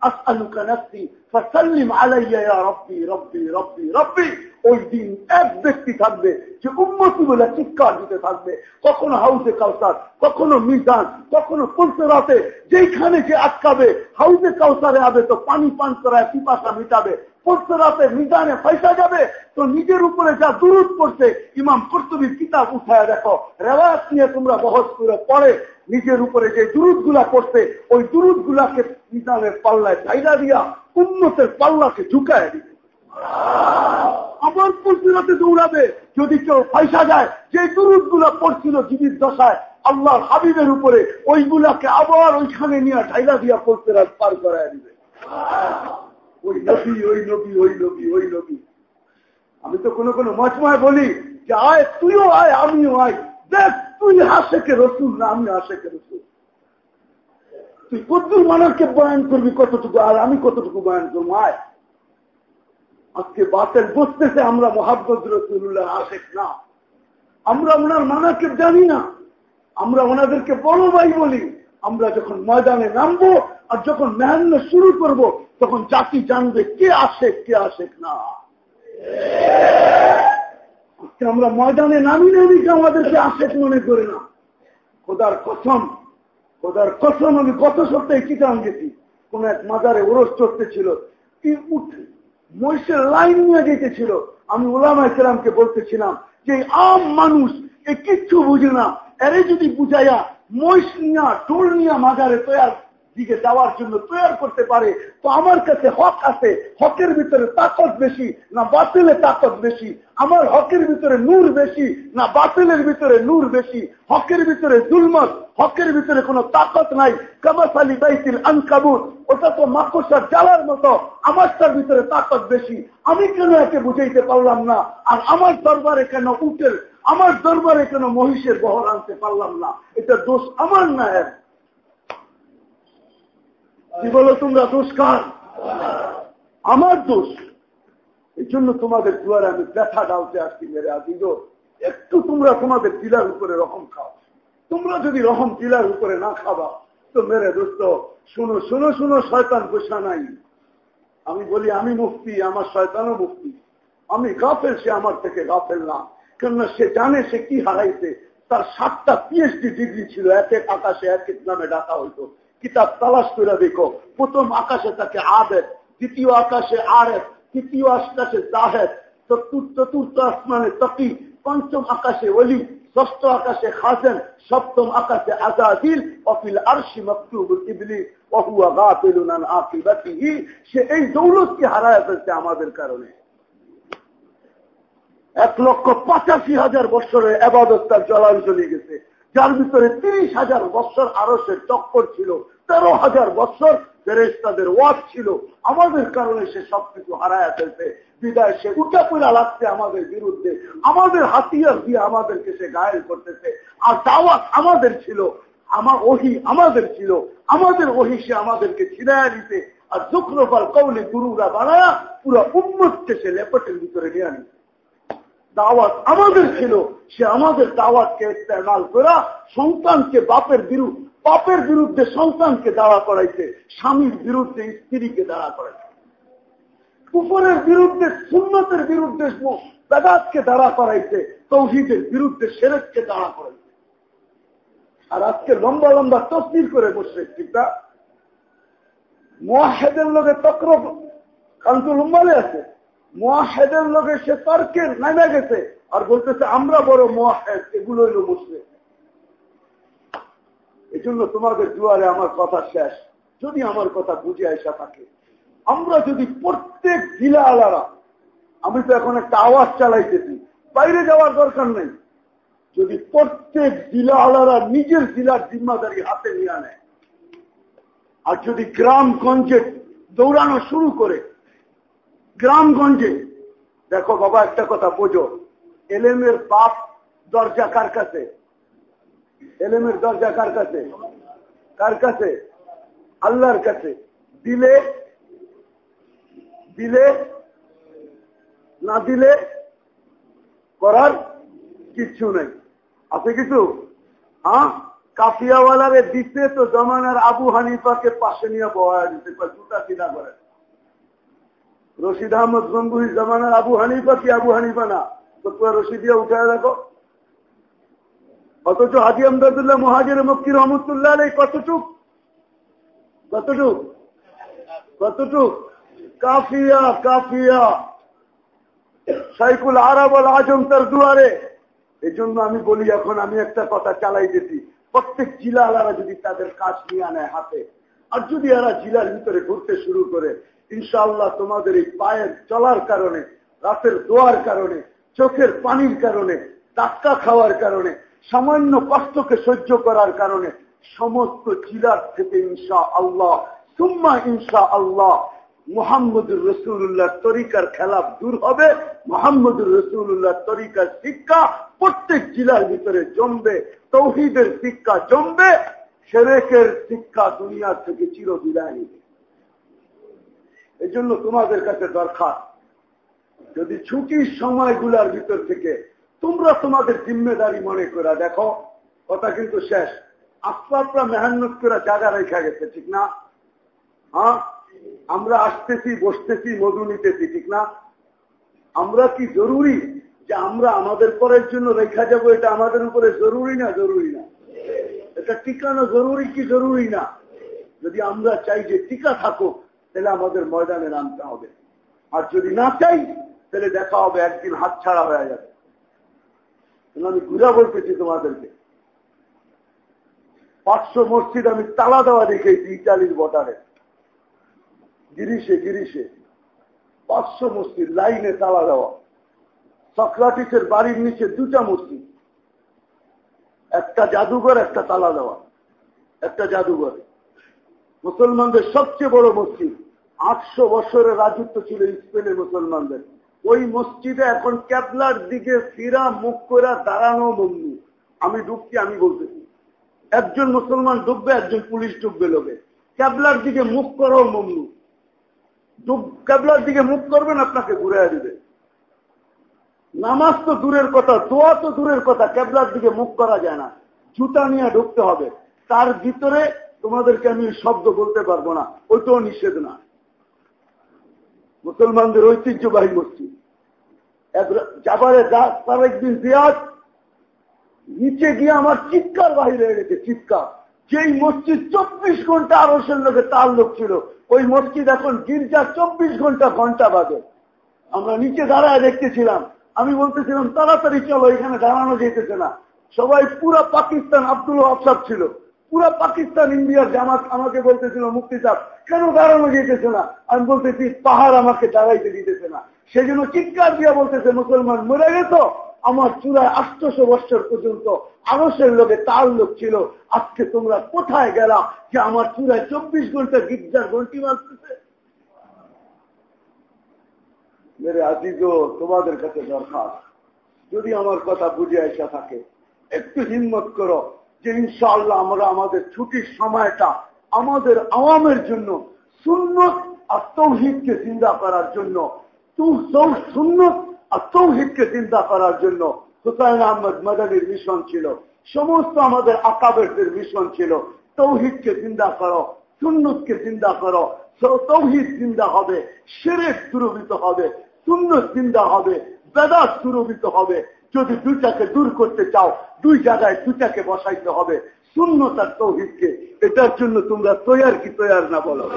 আসআলুকা নাফসি ফাসাল্লিম আলাইয়া ইয়া ربي ربي ربي ربي. ওই দিন এক ব্যক্তি থাকবে যে উন্মতি বলে চিৎকার দিতে থাকবে। কখনো হাউসে কাউসার, কখনো মিজান, কখনো পুলসরাতে যেইখানে যে আটকাবে, হাউসে কাউসারে আবে তো পানি পান করায় পিপাসা মিটাবে। পুলসরাতে মিজানে পয়সা যাবে, তো নিজের উপরে যা দুরুদ করছে ইমাম কর্তবীর কিতাব উঠায় দেখো। রেওয়াজ নিয়ে তোমরা বহস করে পড়ে, নিজের উপরে যে দুরুদগুলা পড়ছে, ওই দুরুদ গুলাকে মিজানের পাল্লায় চাইরা দিয়া উন্নতের পাল্লাকে ঝুঁকায় দিবে। আবার পুলসিরাতে দৌড়াবে, যদি কেউ পয়সা যায়, যে দুরুদগুলা পড়ছিল জীবিত দশায়, আল্লাহর হাবিবের উপরে, ওইগুলাকে আবার ওইখানে নিয়ে ঢাইলা দিয়া পুলসিরাত পার করায় দিবে। ওই নবী ওই নবী ওই নবী ওই নবী। আমি তো কোনো কোনো মজমায় বলি যে, আয়, তুইও আয়, আমিও আয়। দেখ, তুই হাসেকে রসুল না, আমি হাসেকে রসুল। তুই কদ্দুর মানবকে বয়ান করবি কতটুকু, আর আমি কতটুকু বয়ান করব? আয়। আজকে বাতেল বুঝতেছে আমরা মোহাব্বত রসুল্লাহ আশেক না। আমরা ওনার মানাকে জানি না। আমরা ওনাদেরকে বড় ভাই বলি। আমরা যখন ময়দানে নামবো আর যখন মেহান্ন শুরু করব তখন জাতি জানবে কে আসে কে আসে না। আমরা ময়দানে নামি নামিকে আমাদেরকে আশেক মনে করি না। খোদার কসম খোদার কসম, আমি গত সপ্তাহে কিটান গেছি। কোন এক মাজারে ওরস চড়তে ছিল কি উঠে, মহিষের লাইন নিয়ে যেতেছিল। আমি ওলামা ইসলামকে বলতেছিলাম যে আম মানুষ, এ কিচ্ছু বুঝে না। এরে যদি বুঝাইয়া মহিষ নিয়া টোল নিয়া মাজারে তৈয়ার দিকে যাওয়ার জন্য তৈয়ার করতে পারে। তো আমার কাছে হক আছে, হকের ভিতরে তাকত বেশি, না বাতিলে তাকত বেশি। আমার হকের ভিতরে নূর বেশি, না বাতিলের ভিতরে নূর বেশি। হকের ভিতরে জুলমত, হকের ভিতরে কোনো তাকত নাই। কামাসালি বাইতিল আনকাবুত ওটা তো মাকসার জ্বালার মতো। আমার তার ভিতরে তাকত বেশি। আমি কেন একে বুঝাইতে পারলাম না? আর আমার দরবারে কেন উটের, আমার দরবারে কেন মহিষের বহর আনতে পারলাম না? এটা দোষ আমার না এর। কি বলো তোমরা, দোষ কার? আমার দোষ। এই জন্য তোমাদের দুয়ারে আমি ব্যথা ডালতে আসছি, মেরে আজিজ। একটু তোমরা তোমাদের দিলার উপরে রকম খাও। তোমরা যদি রহম দিলার উপরে না খাবা, তো মেরে দোস্ত, শুনো শুনো শুনো, শয়তান পোষা নাই। আমি বলি, আমি মুক্তি আমার শয়তানও মুক্তি আমি গাফেল, সে আমার থেকে গাফেল না। কেননা সে জানে সে কি হারাইছে। তার সাতটা পিএইচডি ডিগ্রি ছিল এক আকাশে এক এক নামে ডাকা হইতো। কিতাব তালাশ করে দেখো। প্রথম আকাশে তাকে আবেদ দ্বিতীয় আকাশে আরেফ, তৃতীয় আকাশে জাহেদ, চতুর্থ আসমানে তকি পঞ্চম আকাশে অলি ষষ্ঠ আকাশে খাজেন, সপ্তম আকাশে আজাদিল অফিল আরশি মকতুবুল ইবলি অহুয়া সে এই দৌলতকে হারায় ফেলছে আমাদের কারণে। এক লক্ষ পঁচাশি হাজার বছরের আবাদত তার জলাঞ্জলি গেছে। যার ভিতরে তিরিশ হাজার বছর আরসের চক্কর ছিল, তেরো হাজার বছর ফেরেস্তাদের ওয়াজ ছিল, আমাদের কারণে সে সবকিছু হারায় ফেলছে, বিদায় সে উঠা পড়া লাগছে আমাদের বিরুদ্ধে, আমাদের হাতিয়ার দিয়ে আমাদেরকে সে গায়েল করতেছে, আর দাওয়াত আমাদের ছিল আমার ওহি আমাদের ছিল, আমাদের ওহি সে আমাদেরকে ছিড়াইয়া দিতে আর জুখরফাল কৌলে গুরুরা বানায়া পুরো উন্মতকে সে লেপটের ভিতরে নিয়ে আনিতে দাওয়াত আমাদের ছিল, সে আমাদের দাওয়াতকে ইস্তেমাল করা, সন্তানকে বাপের বিরুদ্ধে বাপের বিরুদ্ধে সন্তানকে দাঁড়া করাইছে, স্বামীর বিরুদ্ধে, স্ত্রীকে দাঁড়া করাইছে। কুপুরের বিরুদ্ধে, সুন্নতের বিরুদ্ধে, বেদাতকে দাঁড়া করাইছে, তৌহিদের বিরুদ্ধে, সেরেককে দাঁড়া করাইছে। আর আজকে লম্বা লম্বা তসবির করে বসে ঠিক না মোয়াহেদের লোকে তক্র কান্তুল আছে। মোয়াহেদের লোকে সে তর্কে নেমে গেছে। আর বলতেছে, আমরা বড় মোয়াহেদ এগুলো হইল মুসলিম। এই জন্য তোমাদের দুয়ারে আমার কথা শেষ। যদি আমার কথা বুঝে আসা থাকে। আমরা যদি প্রত্যেক জেলা আলারা আমি তো এখন একটা আওয়াজ চালাইতেছি, বাইরে যাওয়ার দরকার নেই। যদি প্রত্যেক জেলা আলারা নিজের জেলার জিম্মাদারি হাতে নিয়ে নেয় আর যদি গ্রামগঞ্জে দৌড়ানো শুরু করে গ্রামগঞ্জে, দেখো বাবা, একটা কথা বোঝো, এলেমের বাপ দরজা কার কাছে? এলেমের দরজা কার কাছে? কার কাছে? আল্লাহর কাছে। দিলে দিলে না দিলে করার কিচ্ছু নেই। আছে কিছু? হ্যাঁ? কাফিয়াওয়ালারে দিতে তো জমানার আবু হানিফাকে পাশে নিয়ে বয়া দিতে জুতা কিনা করে। রশিদ আহমদ গঙ্গুহি জমানার আবু হানিফা কি আবু হানিফা না? তো তোমার রশিদিয়া উঠে দেখো অথচ হাজি আমদাদুল্লাহ মহাজের মক্কি রহমতুল্লাহ আলাই কতটুক? কতটুক? কতটুক? কাফিয়া কাফিয়া। সাইকুল আরব আল আজম তার দুয়ারে। এই জন্য আমি বলি এখন আমি একটা কথা চালাই দিছি। প্রত্যেক জিলালারা যদি তাদের কাজ নিয়ে নেয় হাতে, আর যদি এরা জিলার ভিতরে ঘুরতে শুরু করে ইনশাআল্লাহ তোমাদের এই পায়ের চলার কারণে, রাতের দোয়ার কারণে, চোখের পানির কারণে টাক্কা খাওয়ার কারণে, সামান্য কষ্টকে সহ্য করার কারণে সমস্ত জিলার থেকে ইনশা আল্লাহ সুম্মা ইনশা আল্লাহ মোহাম্মদুর রসুল্লাহ তরিকার খেলাফ দূর হবে, মোহাম্মদুর রসুল্লাহ তরিকার শিক্ষা প্রত্যেক জেলার ভিতরে জমবে, তৌহিদের শিক্ষা জমবে, সেরেকের শিক্ষা দুনিয়ার থেকে চির বিদায় নিবে এই জন্য তোমাদের কাছে দরকার, যদি ছুটির সময়গুলার ভিতর থেকে তোমরা তোমাদের জিম্মেদারি মনে করা দেখো, কথা কিন্তু শেষ। আসপাপরা মেহান্নত করে জায়গা রেখা গেছে, ঠিক না? হ্যাঁ? আমরা আসতেছি, বসতেছি, মধু নিতেছি, ঠিক না? আমরা কি জরুরি যে আমরা আমাদের পরের জন্য রেখা যাব? এটা আমাদের উপরে জরুরি না জরুরি না? এটা টিকানো জরুরি কি জরুরি না? যদি আমরা চাই যে টিকা থাকুক তাহলে আমাদের ময়দানে নামতে হবে। আর যদি না চাই, তাহলে দেখা হবে একদিন হাত ছাড়া হয়ে যাবে। আমি ঘুরা বলতেছি তোমাদেরকে। পাঁচশো মসজিদ আমি তালা দেওয়া দেখেছি ইটালির বর্ডারে। গিরিশে গিরিশে। পাঁচশো মসজিদ লাইনে তালা দেওয়া। সক্রাটিসের বাড়ির নিচে দুটা মসজিদ। একটা জাদুঘর, একটা তালা দেওয়া। একটা জাদুঘর। মুসলমানদের সবচেয়ে বড় মসজিদ। আটশো বছরের রাজত্ব ছিল স্পেনের মুসলমানদের। ওই মসজিদে এখন ক্যাবলার দিকে ফিরা, মুখ করে দাঁড়ানো মন্দির আমি ঢুকছি, আমি বলতেছি। একজন মুসলমান ডুববে, একজন পুলিশ ডুববে লোকে। ক্যাবলার দিকে মুখ করাও মমনু ক্যাবলার দিকে মুখ করবেন, আপনাকে ঘুরে দিবে। নামাজ তো দূরের কথা, দোয়া তো দূরের কথা, ক্যাবলার দিকে মুখ করা যায় না। জুতা নিয়ে ঢুকতে হবে। তার ভিতরে তোমাদেরকে আমি শব্দ বলতে পারব না, ওইটাও নিষেধ না। মুসলমানদের ঐতিহ্যবাহী মসজিদ। তার একদিন জিয়াদ নিচে গিয়ে আমার চিৎকার বাহির হয়ে গেছে, চিৎকার। যেই মসজিদ চব্বিশ ঘণ্টা আরসের লোকে তার লোক ছিল, ওই মসজিদ এখন গির্জা চব্বিশ ঘণ্টা ঘণ্টা বাজে। আমরা নিচে দাঁড়ায় দেখতেছিলাম। আমি বলতেছিলাম, তাড়াতাড়ি চলো, এখানে দাঁড়ানো যেতেছে না। সবাই পুরা পাকিস্তান আব্দুল আফসাব ছিল। পুরা পাকিস্তান ইন্ডিয়ার জামাত আমাকে বলতেছিল, মুক্তি সাহ কেন দাঁড়ানো যেতেছে না? আমি বলতেছি, পাহাড় আমাকে দাঁড়াইতে দিতেছে না। সেজন্য চিৎকার দিয়া বলতেছে, মুসলমান মরে গেছ? আমার চূড়ায় আটশোশো বছর পর্যন্ত আরসের লোকে তার লোক ছিল। আজকে তোমরা কোথায় গেলা যে আমার চূড়ায় চব্বিশ ঘণ্টা গির্জার ঘন্টি মারতেছে মেরে আজিজ, তোমাদের কাছে দরকার যদি আমার কথা বুঝে আসা থাকে, একটু হিম্মত করো। যে ইনশাআল্লাহ আমরা আমাদের ছুটির সময়টা আমাদের আওয়ামের জন্য সুন্নত আর তৌহিদকে চিন্তা করার জন্য সুন্নত আর তৌহিদকে চিন্তা করার জন্য হুসাইন আহমদ মাদানির মিশন ছিল, সমস্ত আমাদের আকাবেরদের মিশন ছিল, তৌহিদকে চিন্তা করো, সুন্নতকে চিন্তা করো তৌহিদ চিন্তা হবে সেরেক দূরবিত হবে, সুন্নত চিন্তা হবে, বেদাত দূরবিত হবে যদি দুইটাকে দূর করতে চাও, দুই জায়গায় দুইটাকে বসাইতে হবে। শূন্যতার আর তৌহিদকে। এটার জন্য তোমরা তৈয়ার কি তৈয়ার না বলো?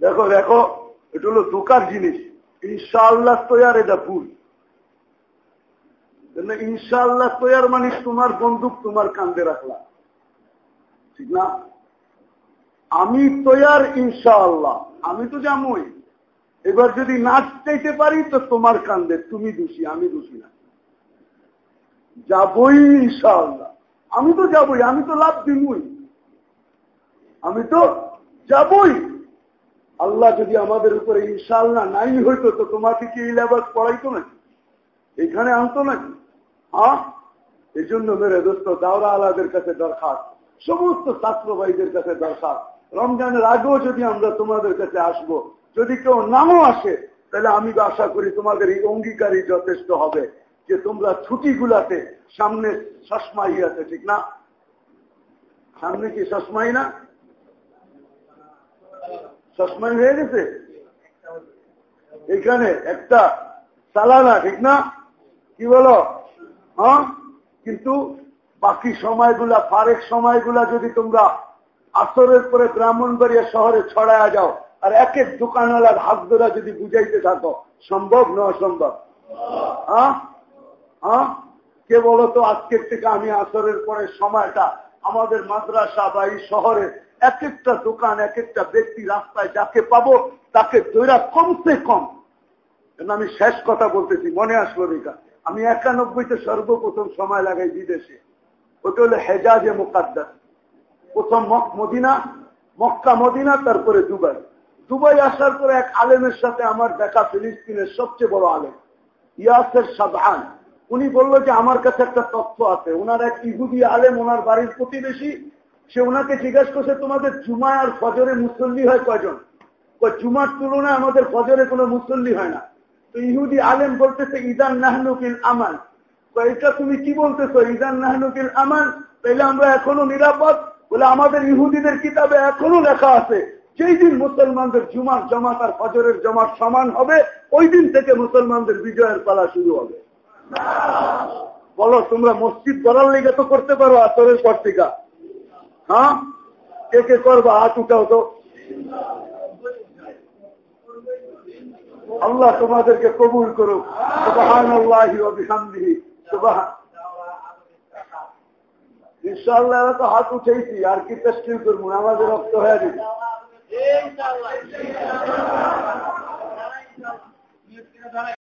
দেখো দেখো, এটা হলো দোকার জিনিস। ইনশাআল্লাহ তৈয়ার এটা ভুল। ইনশাআল্লাহ তৈয়ার মানে তোমার বন্দুক তোমার কান্দে রাখলাম ঠিক না? আমি তৈয়ার ইনশাআল্লাহ। আমি তো জামই। এবার যদি নাচ চাইতে পারি, তো তোমার কান্দে। তুমি দোষী, আমি দোষী না। যাবই ইনশাআল্লাহ। আমি তো যাবই, আমি তো লাভ দিবই। আমি তো যাবই। আল্লাহ যদি আমাদের উপরে ইনশাল্লাহ নাই হইতো, তো তোমাকে কি এই লেবাস পড়াইতো নাকি? এখানে আনতো নাকি? হ্যাঁ এই জন্য মেরে দোস্ত, দাওরা আলাদের কাছে দরকার সমস্ত ছাত্র ভাইদের কাছে দরকার রমজানের আগেও যদি আমরা তোমাদের কাছে আসব যদি কেউ নামও আসে, তাহলে আমি আশা করি তোমাদের এই অঙ্গীকারই যথেষ্ট হবে যে তোমরা ছুটিগুলাতে সামনে সসমাই আছে, ঠিক না? সামনে কি সসমাই না? সসমাই হয়ে গেছে? এখানে একটা সালানা ঠিক না? কি বলো? হ্যাঁ? কিন্তু বাকি সময়গুলা, ফারেক সময়গুলা যদি তোমরা আসরের পরে ব্রাহ্মণবাড়িয়া শহরে ছড়ায়া যাও আর এক এক দোকানওয়ালার হাত ধরা যদি বুঝাইতে থাকো, সম্ভব না অসম্ভব? হ্যাঁ? হ্যাঁ? কে বলতো, আজকের থেকে আমি আসরের পরে সময়টা আমাদের মাদ্রাসা বা এই শহরে এক একটা দোকান এক একটা ব্যক্তি রাস্তায় যাকে পাবো, তাকে দৈরা কমসে কম। আমি শেষ কথা বলতেছি, মনে আসলো রেখা আমি একানব্বইতে সর্বপ্রথম সময় লাগাই বিদেশে। ওটা হলো হেজাজে মোকাদ্দার প্রথম মদিনা, মক্কা, মদিনা, তারপরে দুবাই। দুবাই আসার পরে এক আলেমের সাথে আমার দেখা ফিলিস্তিনের সবচেয়ে বড় আলেম, ইয়াসের সাবহান উনি বলল যে, আমার কাছে একটা তথ্য আছে। ওনার এক ইহুদি আলেম ওনার বাড়ির প্রতিবেশী, সে ওনাকে জিজ্ঞাসা করছে, তোমাদের জুমায় আর ফজরে মুসল্লি হয় কয়জন? জুমার তুলনায় আমাদের ফজরে কোনো মুসল্লি হয় না। তো ইহুদি আলেম বলতেছে, ইদান নাহনুকিল আমান এটা তুমি কি বলতেছো? ইদান নাহনুকিল আমান তাইলে আমরা এখনও নিরাপদ? বলে, আমাদের ইহুদিদের কিতাবে এখনও লেখা আছে যেই দিন মুসলমানদের জুমার জমাত আর ফজরের জমাত সমান হবে, ওই দিন থেকে মুসলমানদের বিজয়ের পালা শুরু হবে। বলো, তোমরা মসজিদ করার লেগে তো করতে পারো আসরের পর থেকে। হ্যাঁ? কে কে করবা, হাত উঠাও তো। আল্লাহ তোমাদেরকে কবুল করুক। সুবাহান আল্লাহি অবিহামদিহি সুবাহান তো হাত উঠেইছি, আর কি তেস্টিল করব? আমাদের রক্ত হয়ে দিবি ইনশাআল্লাহ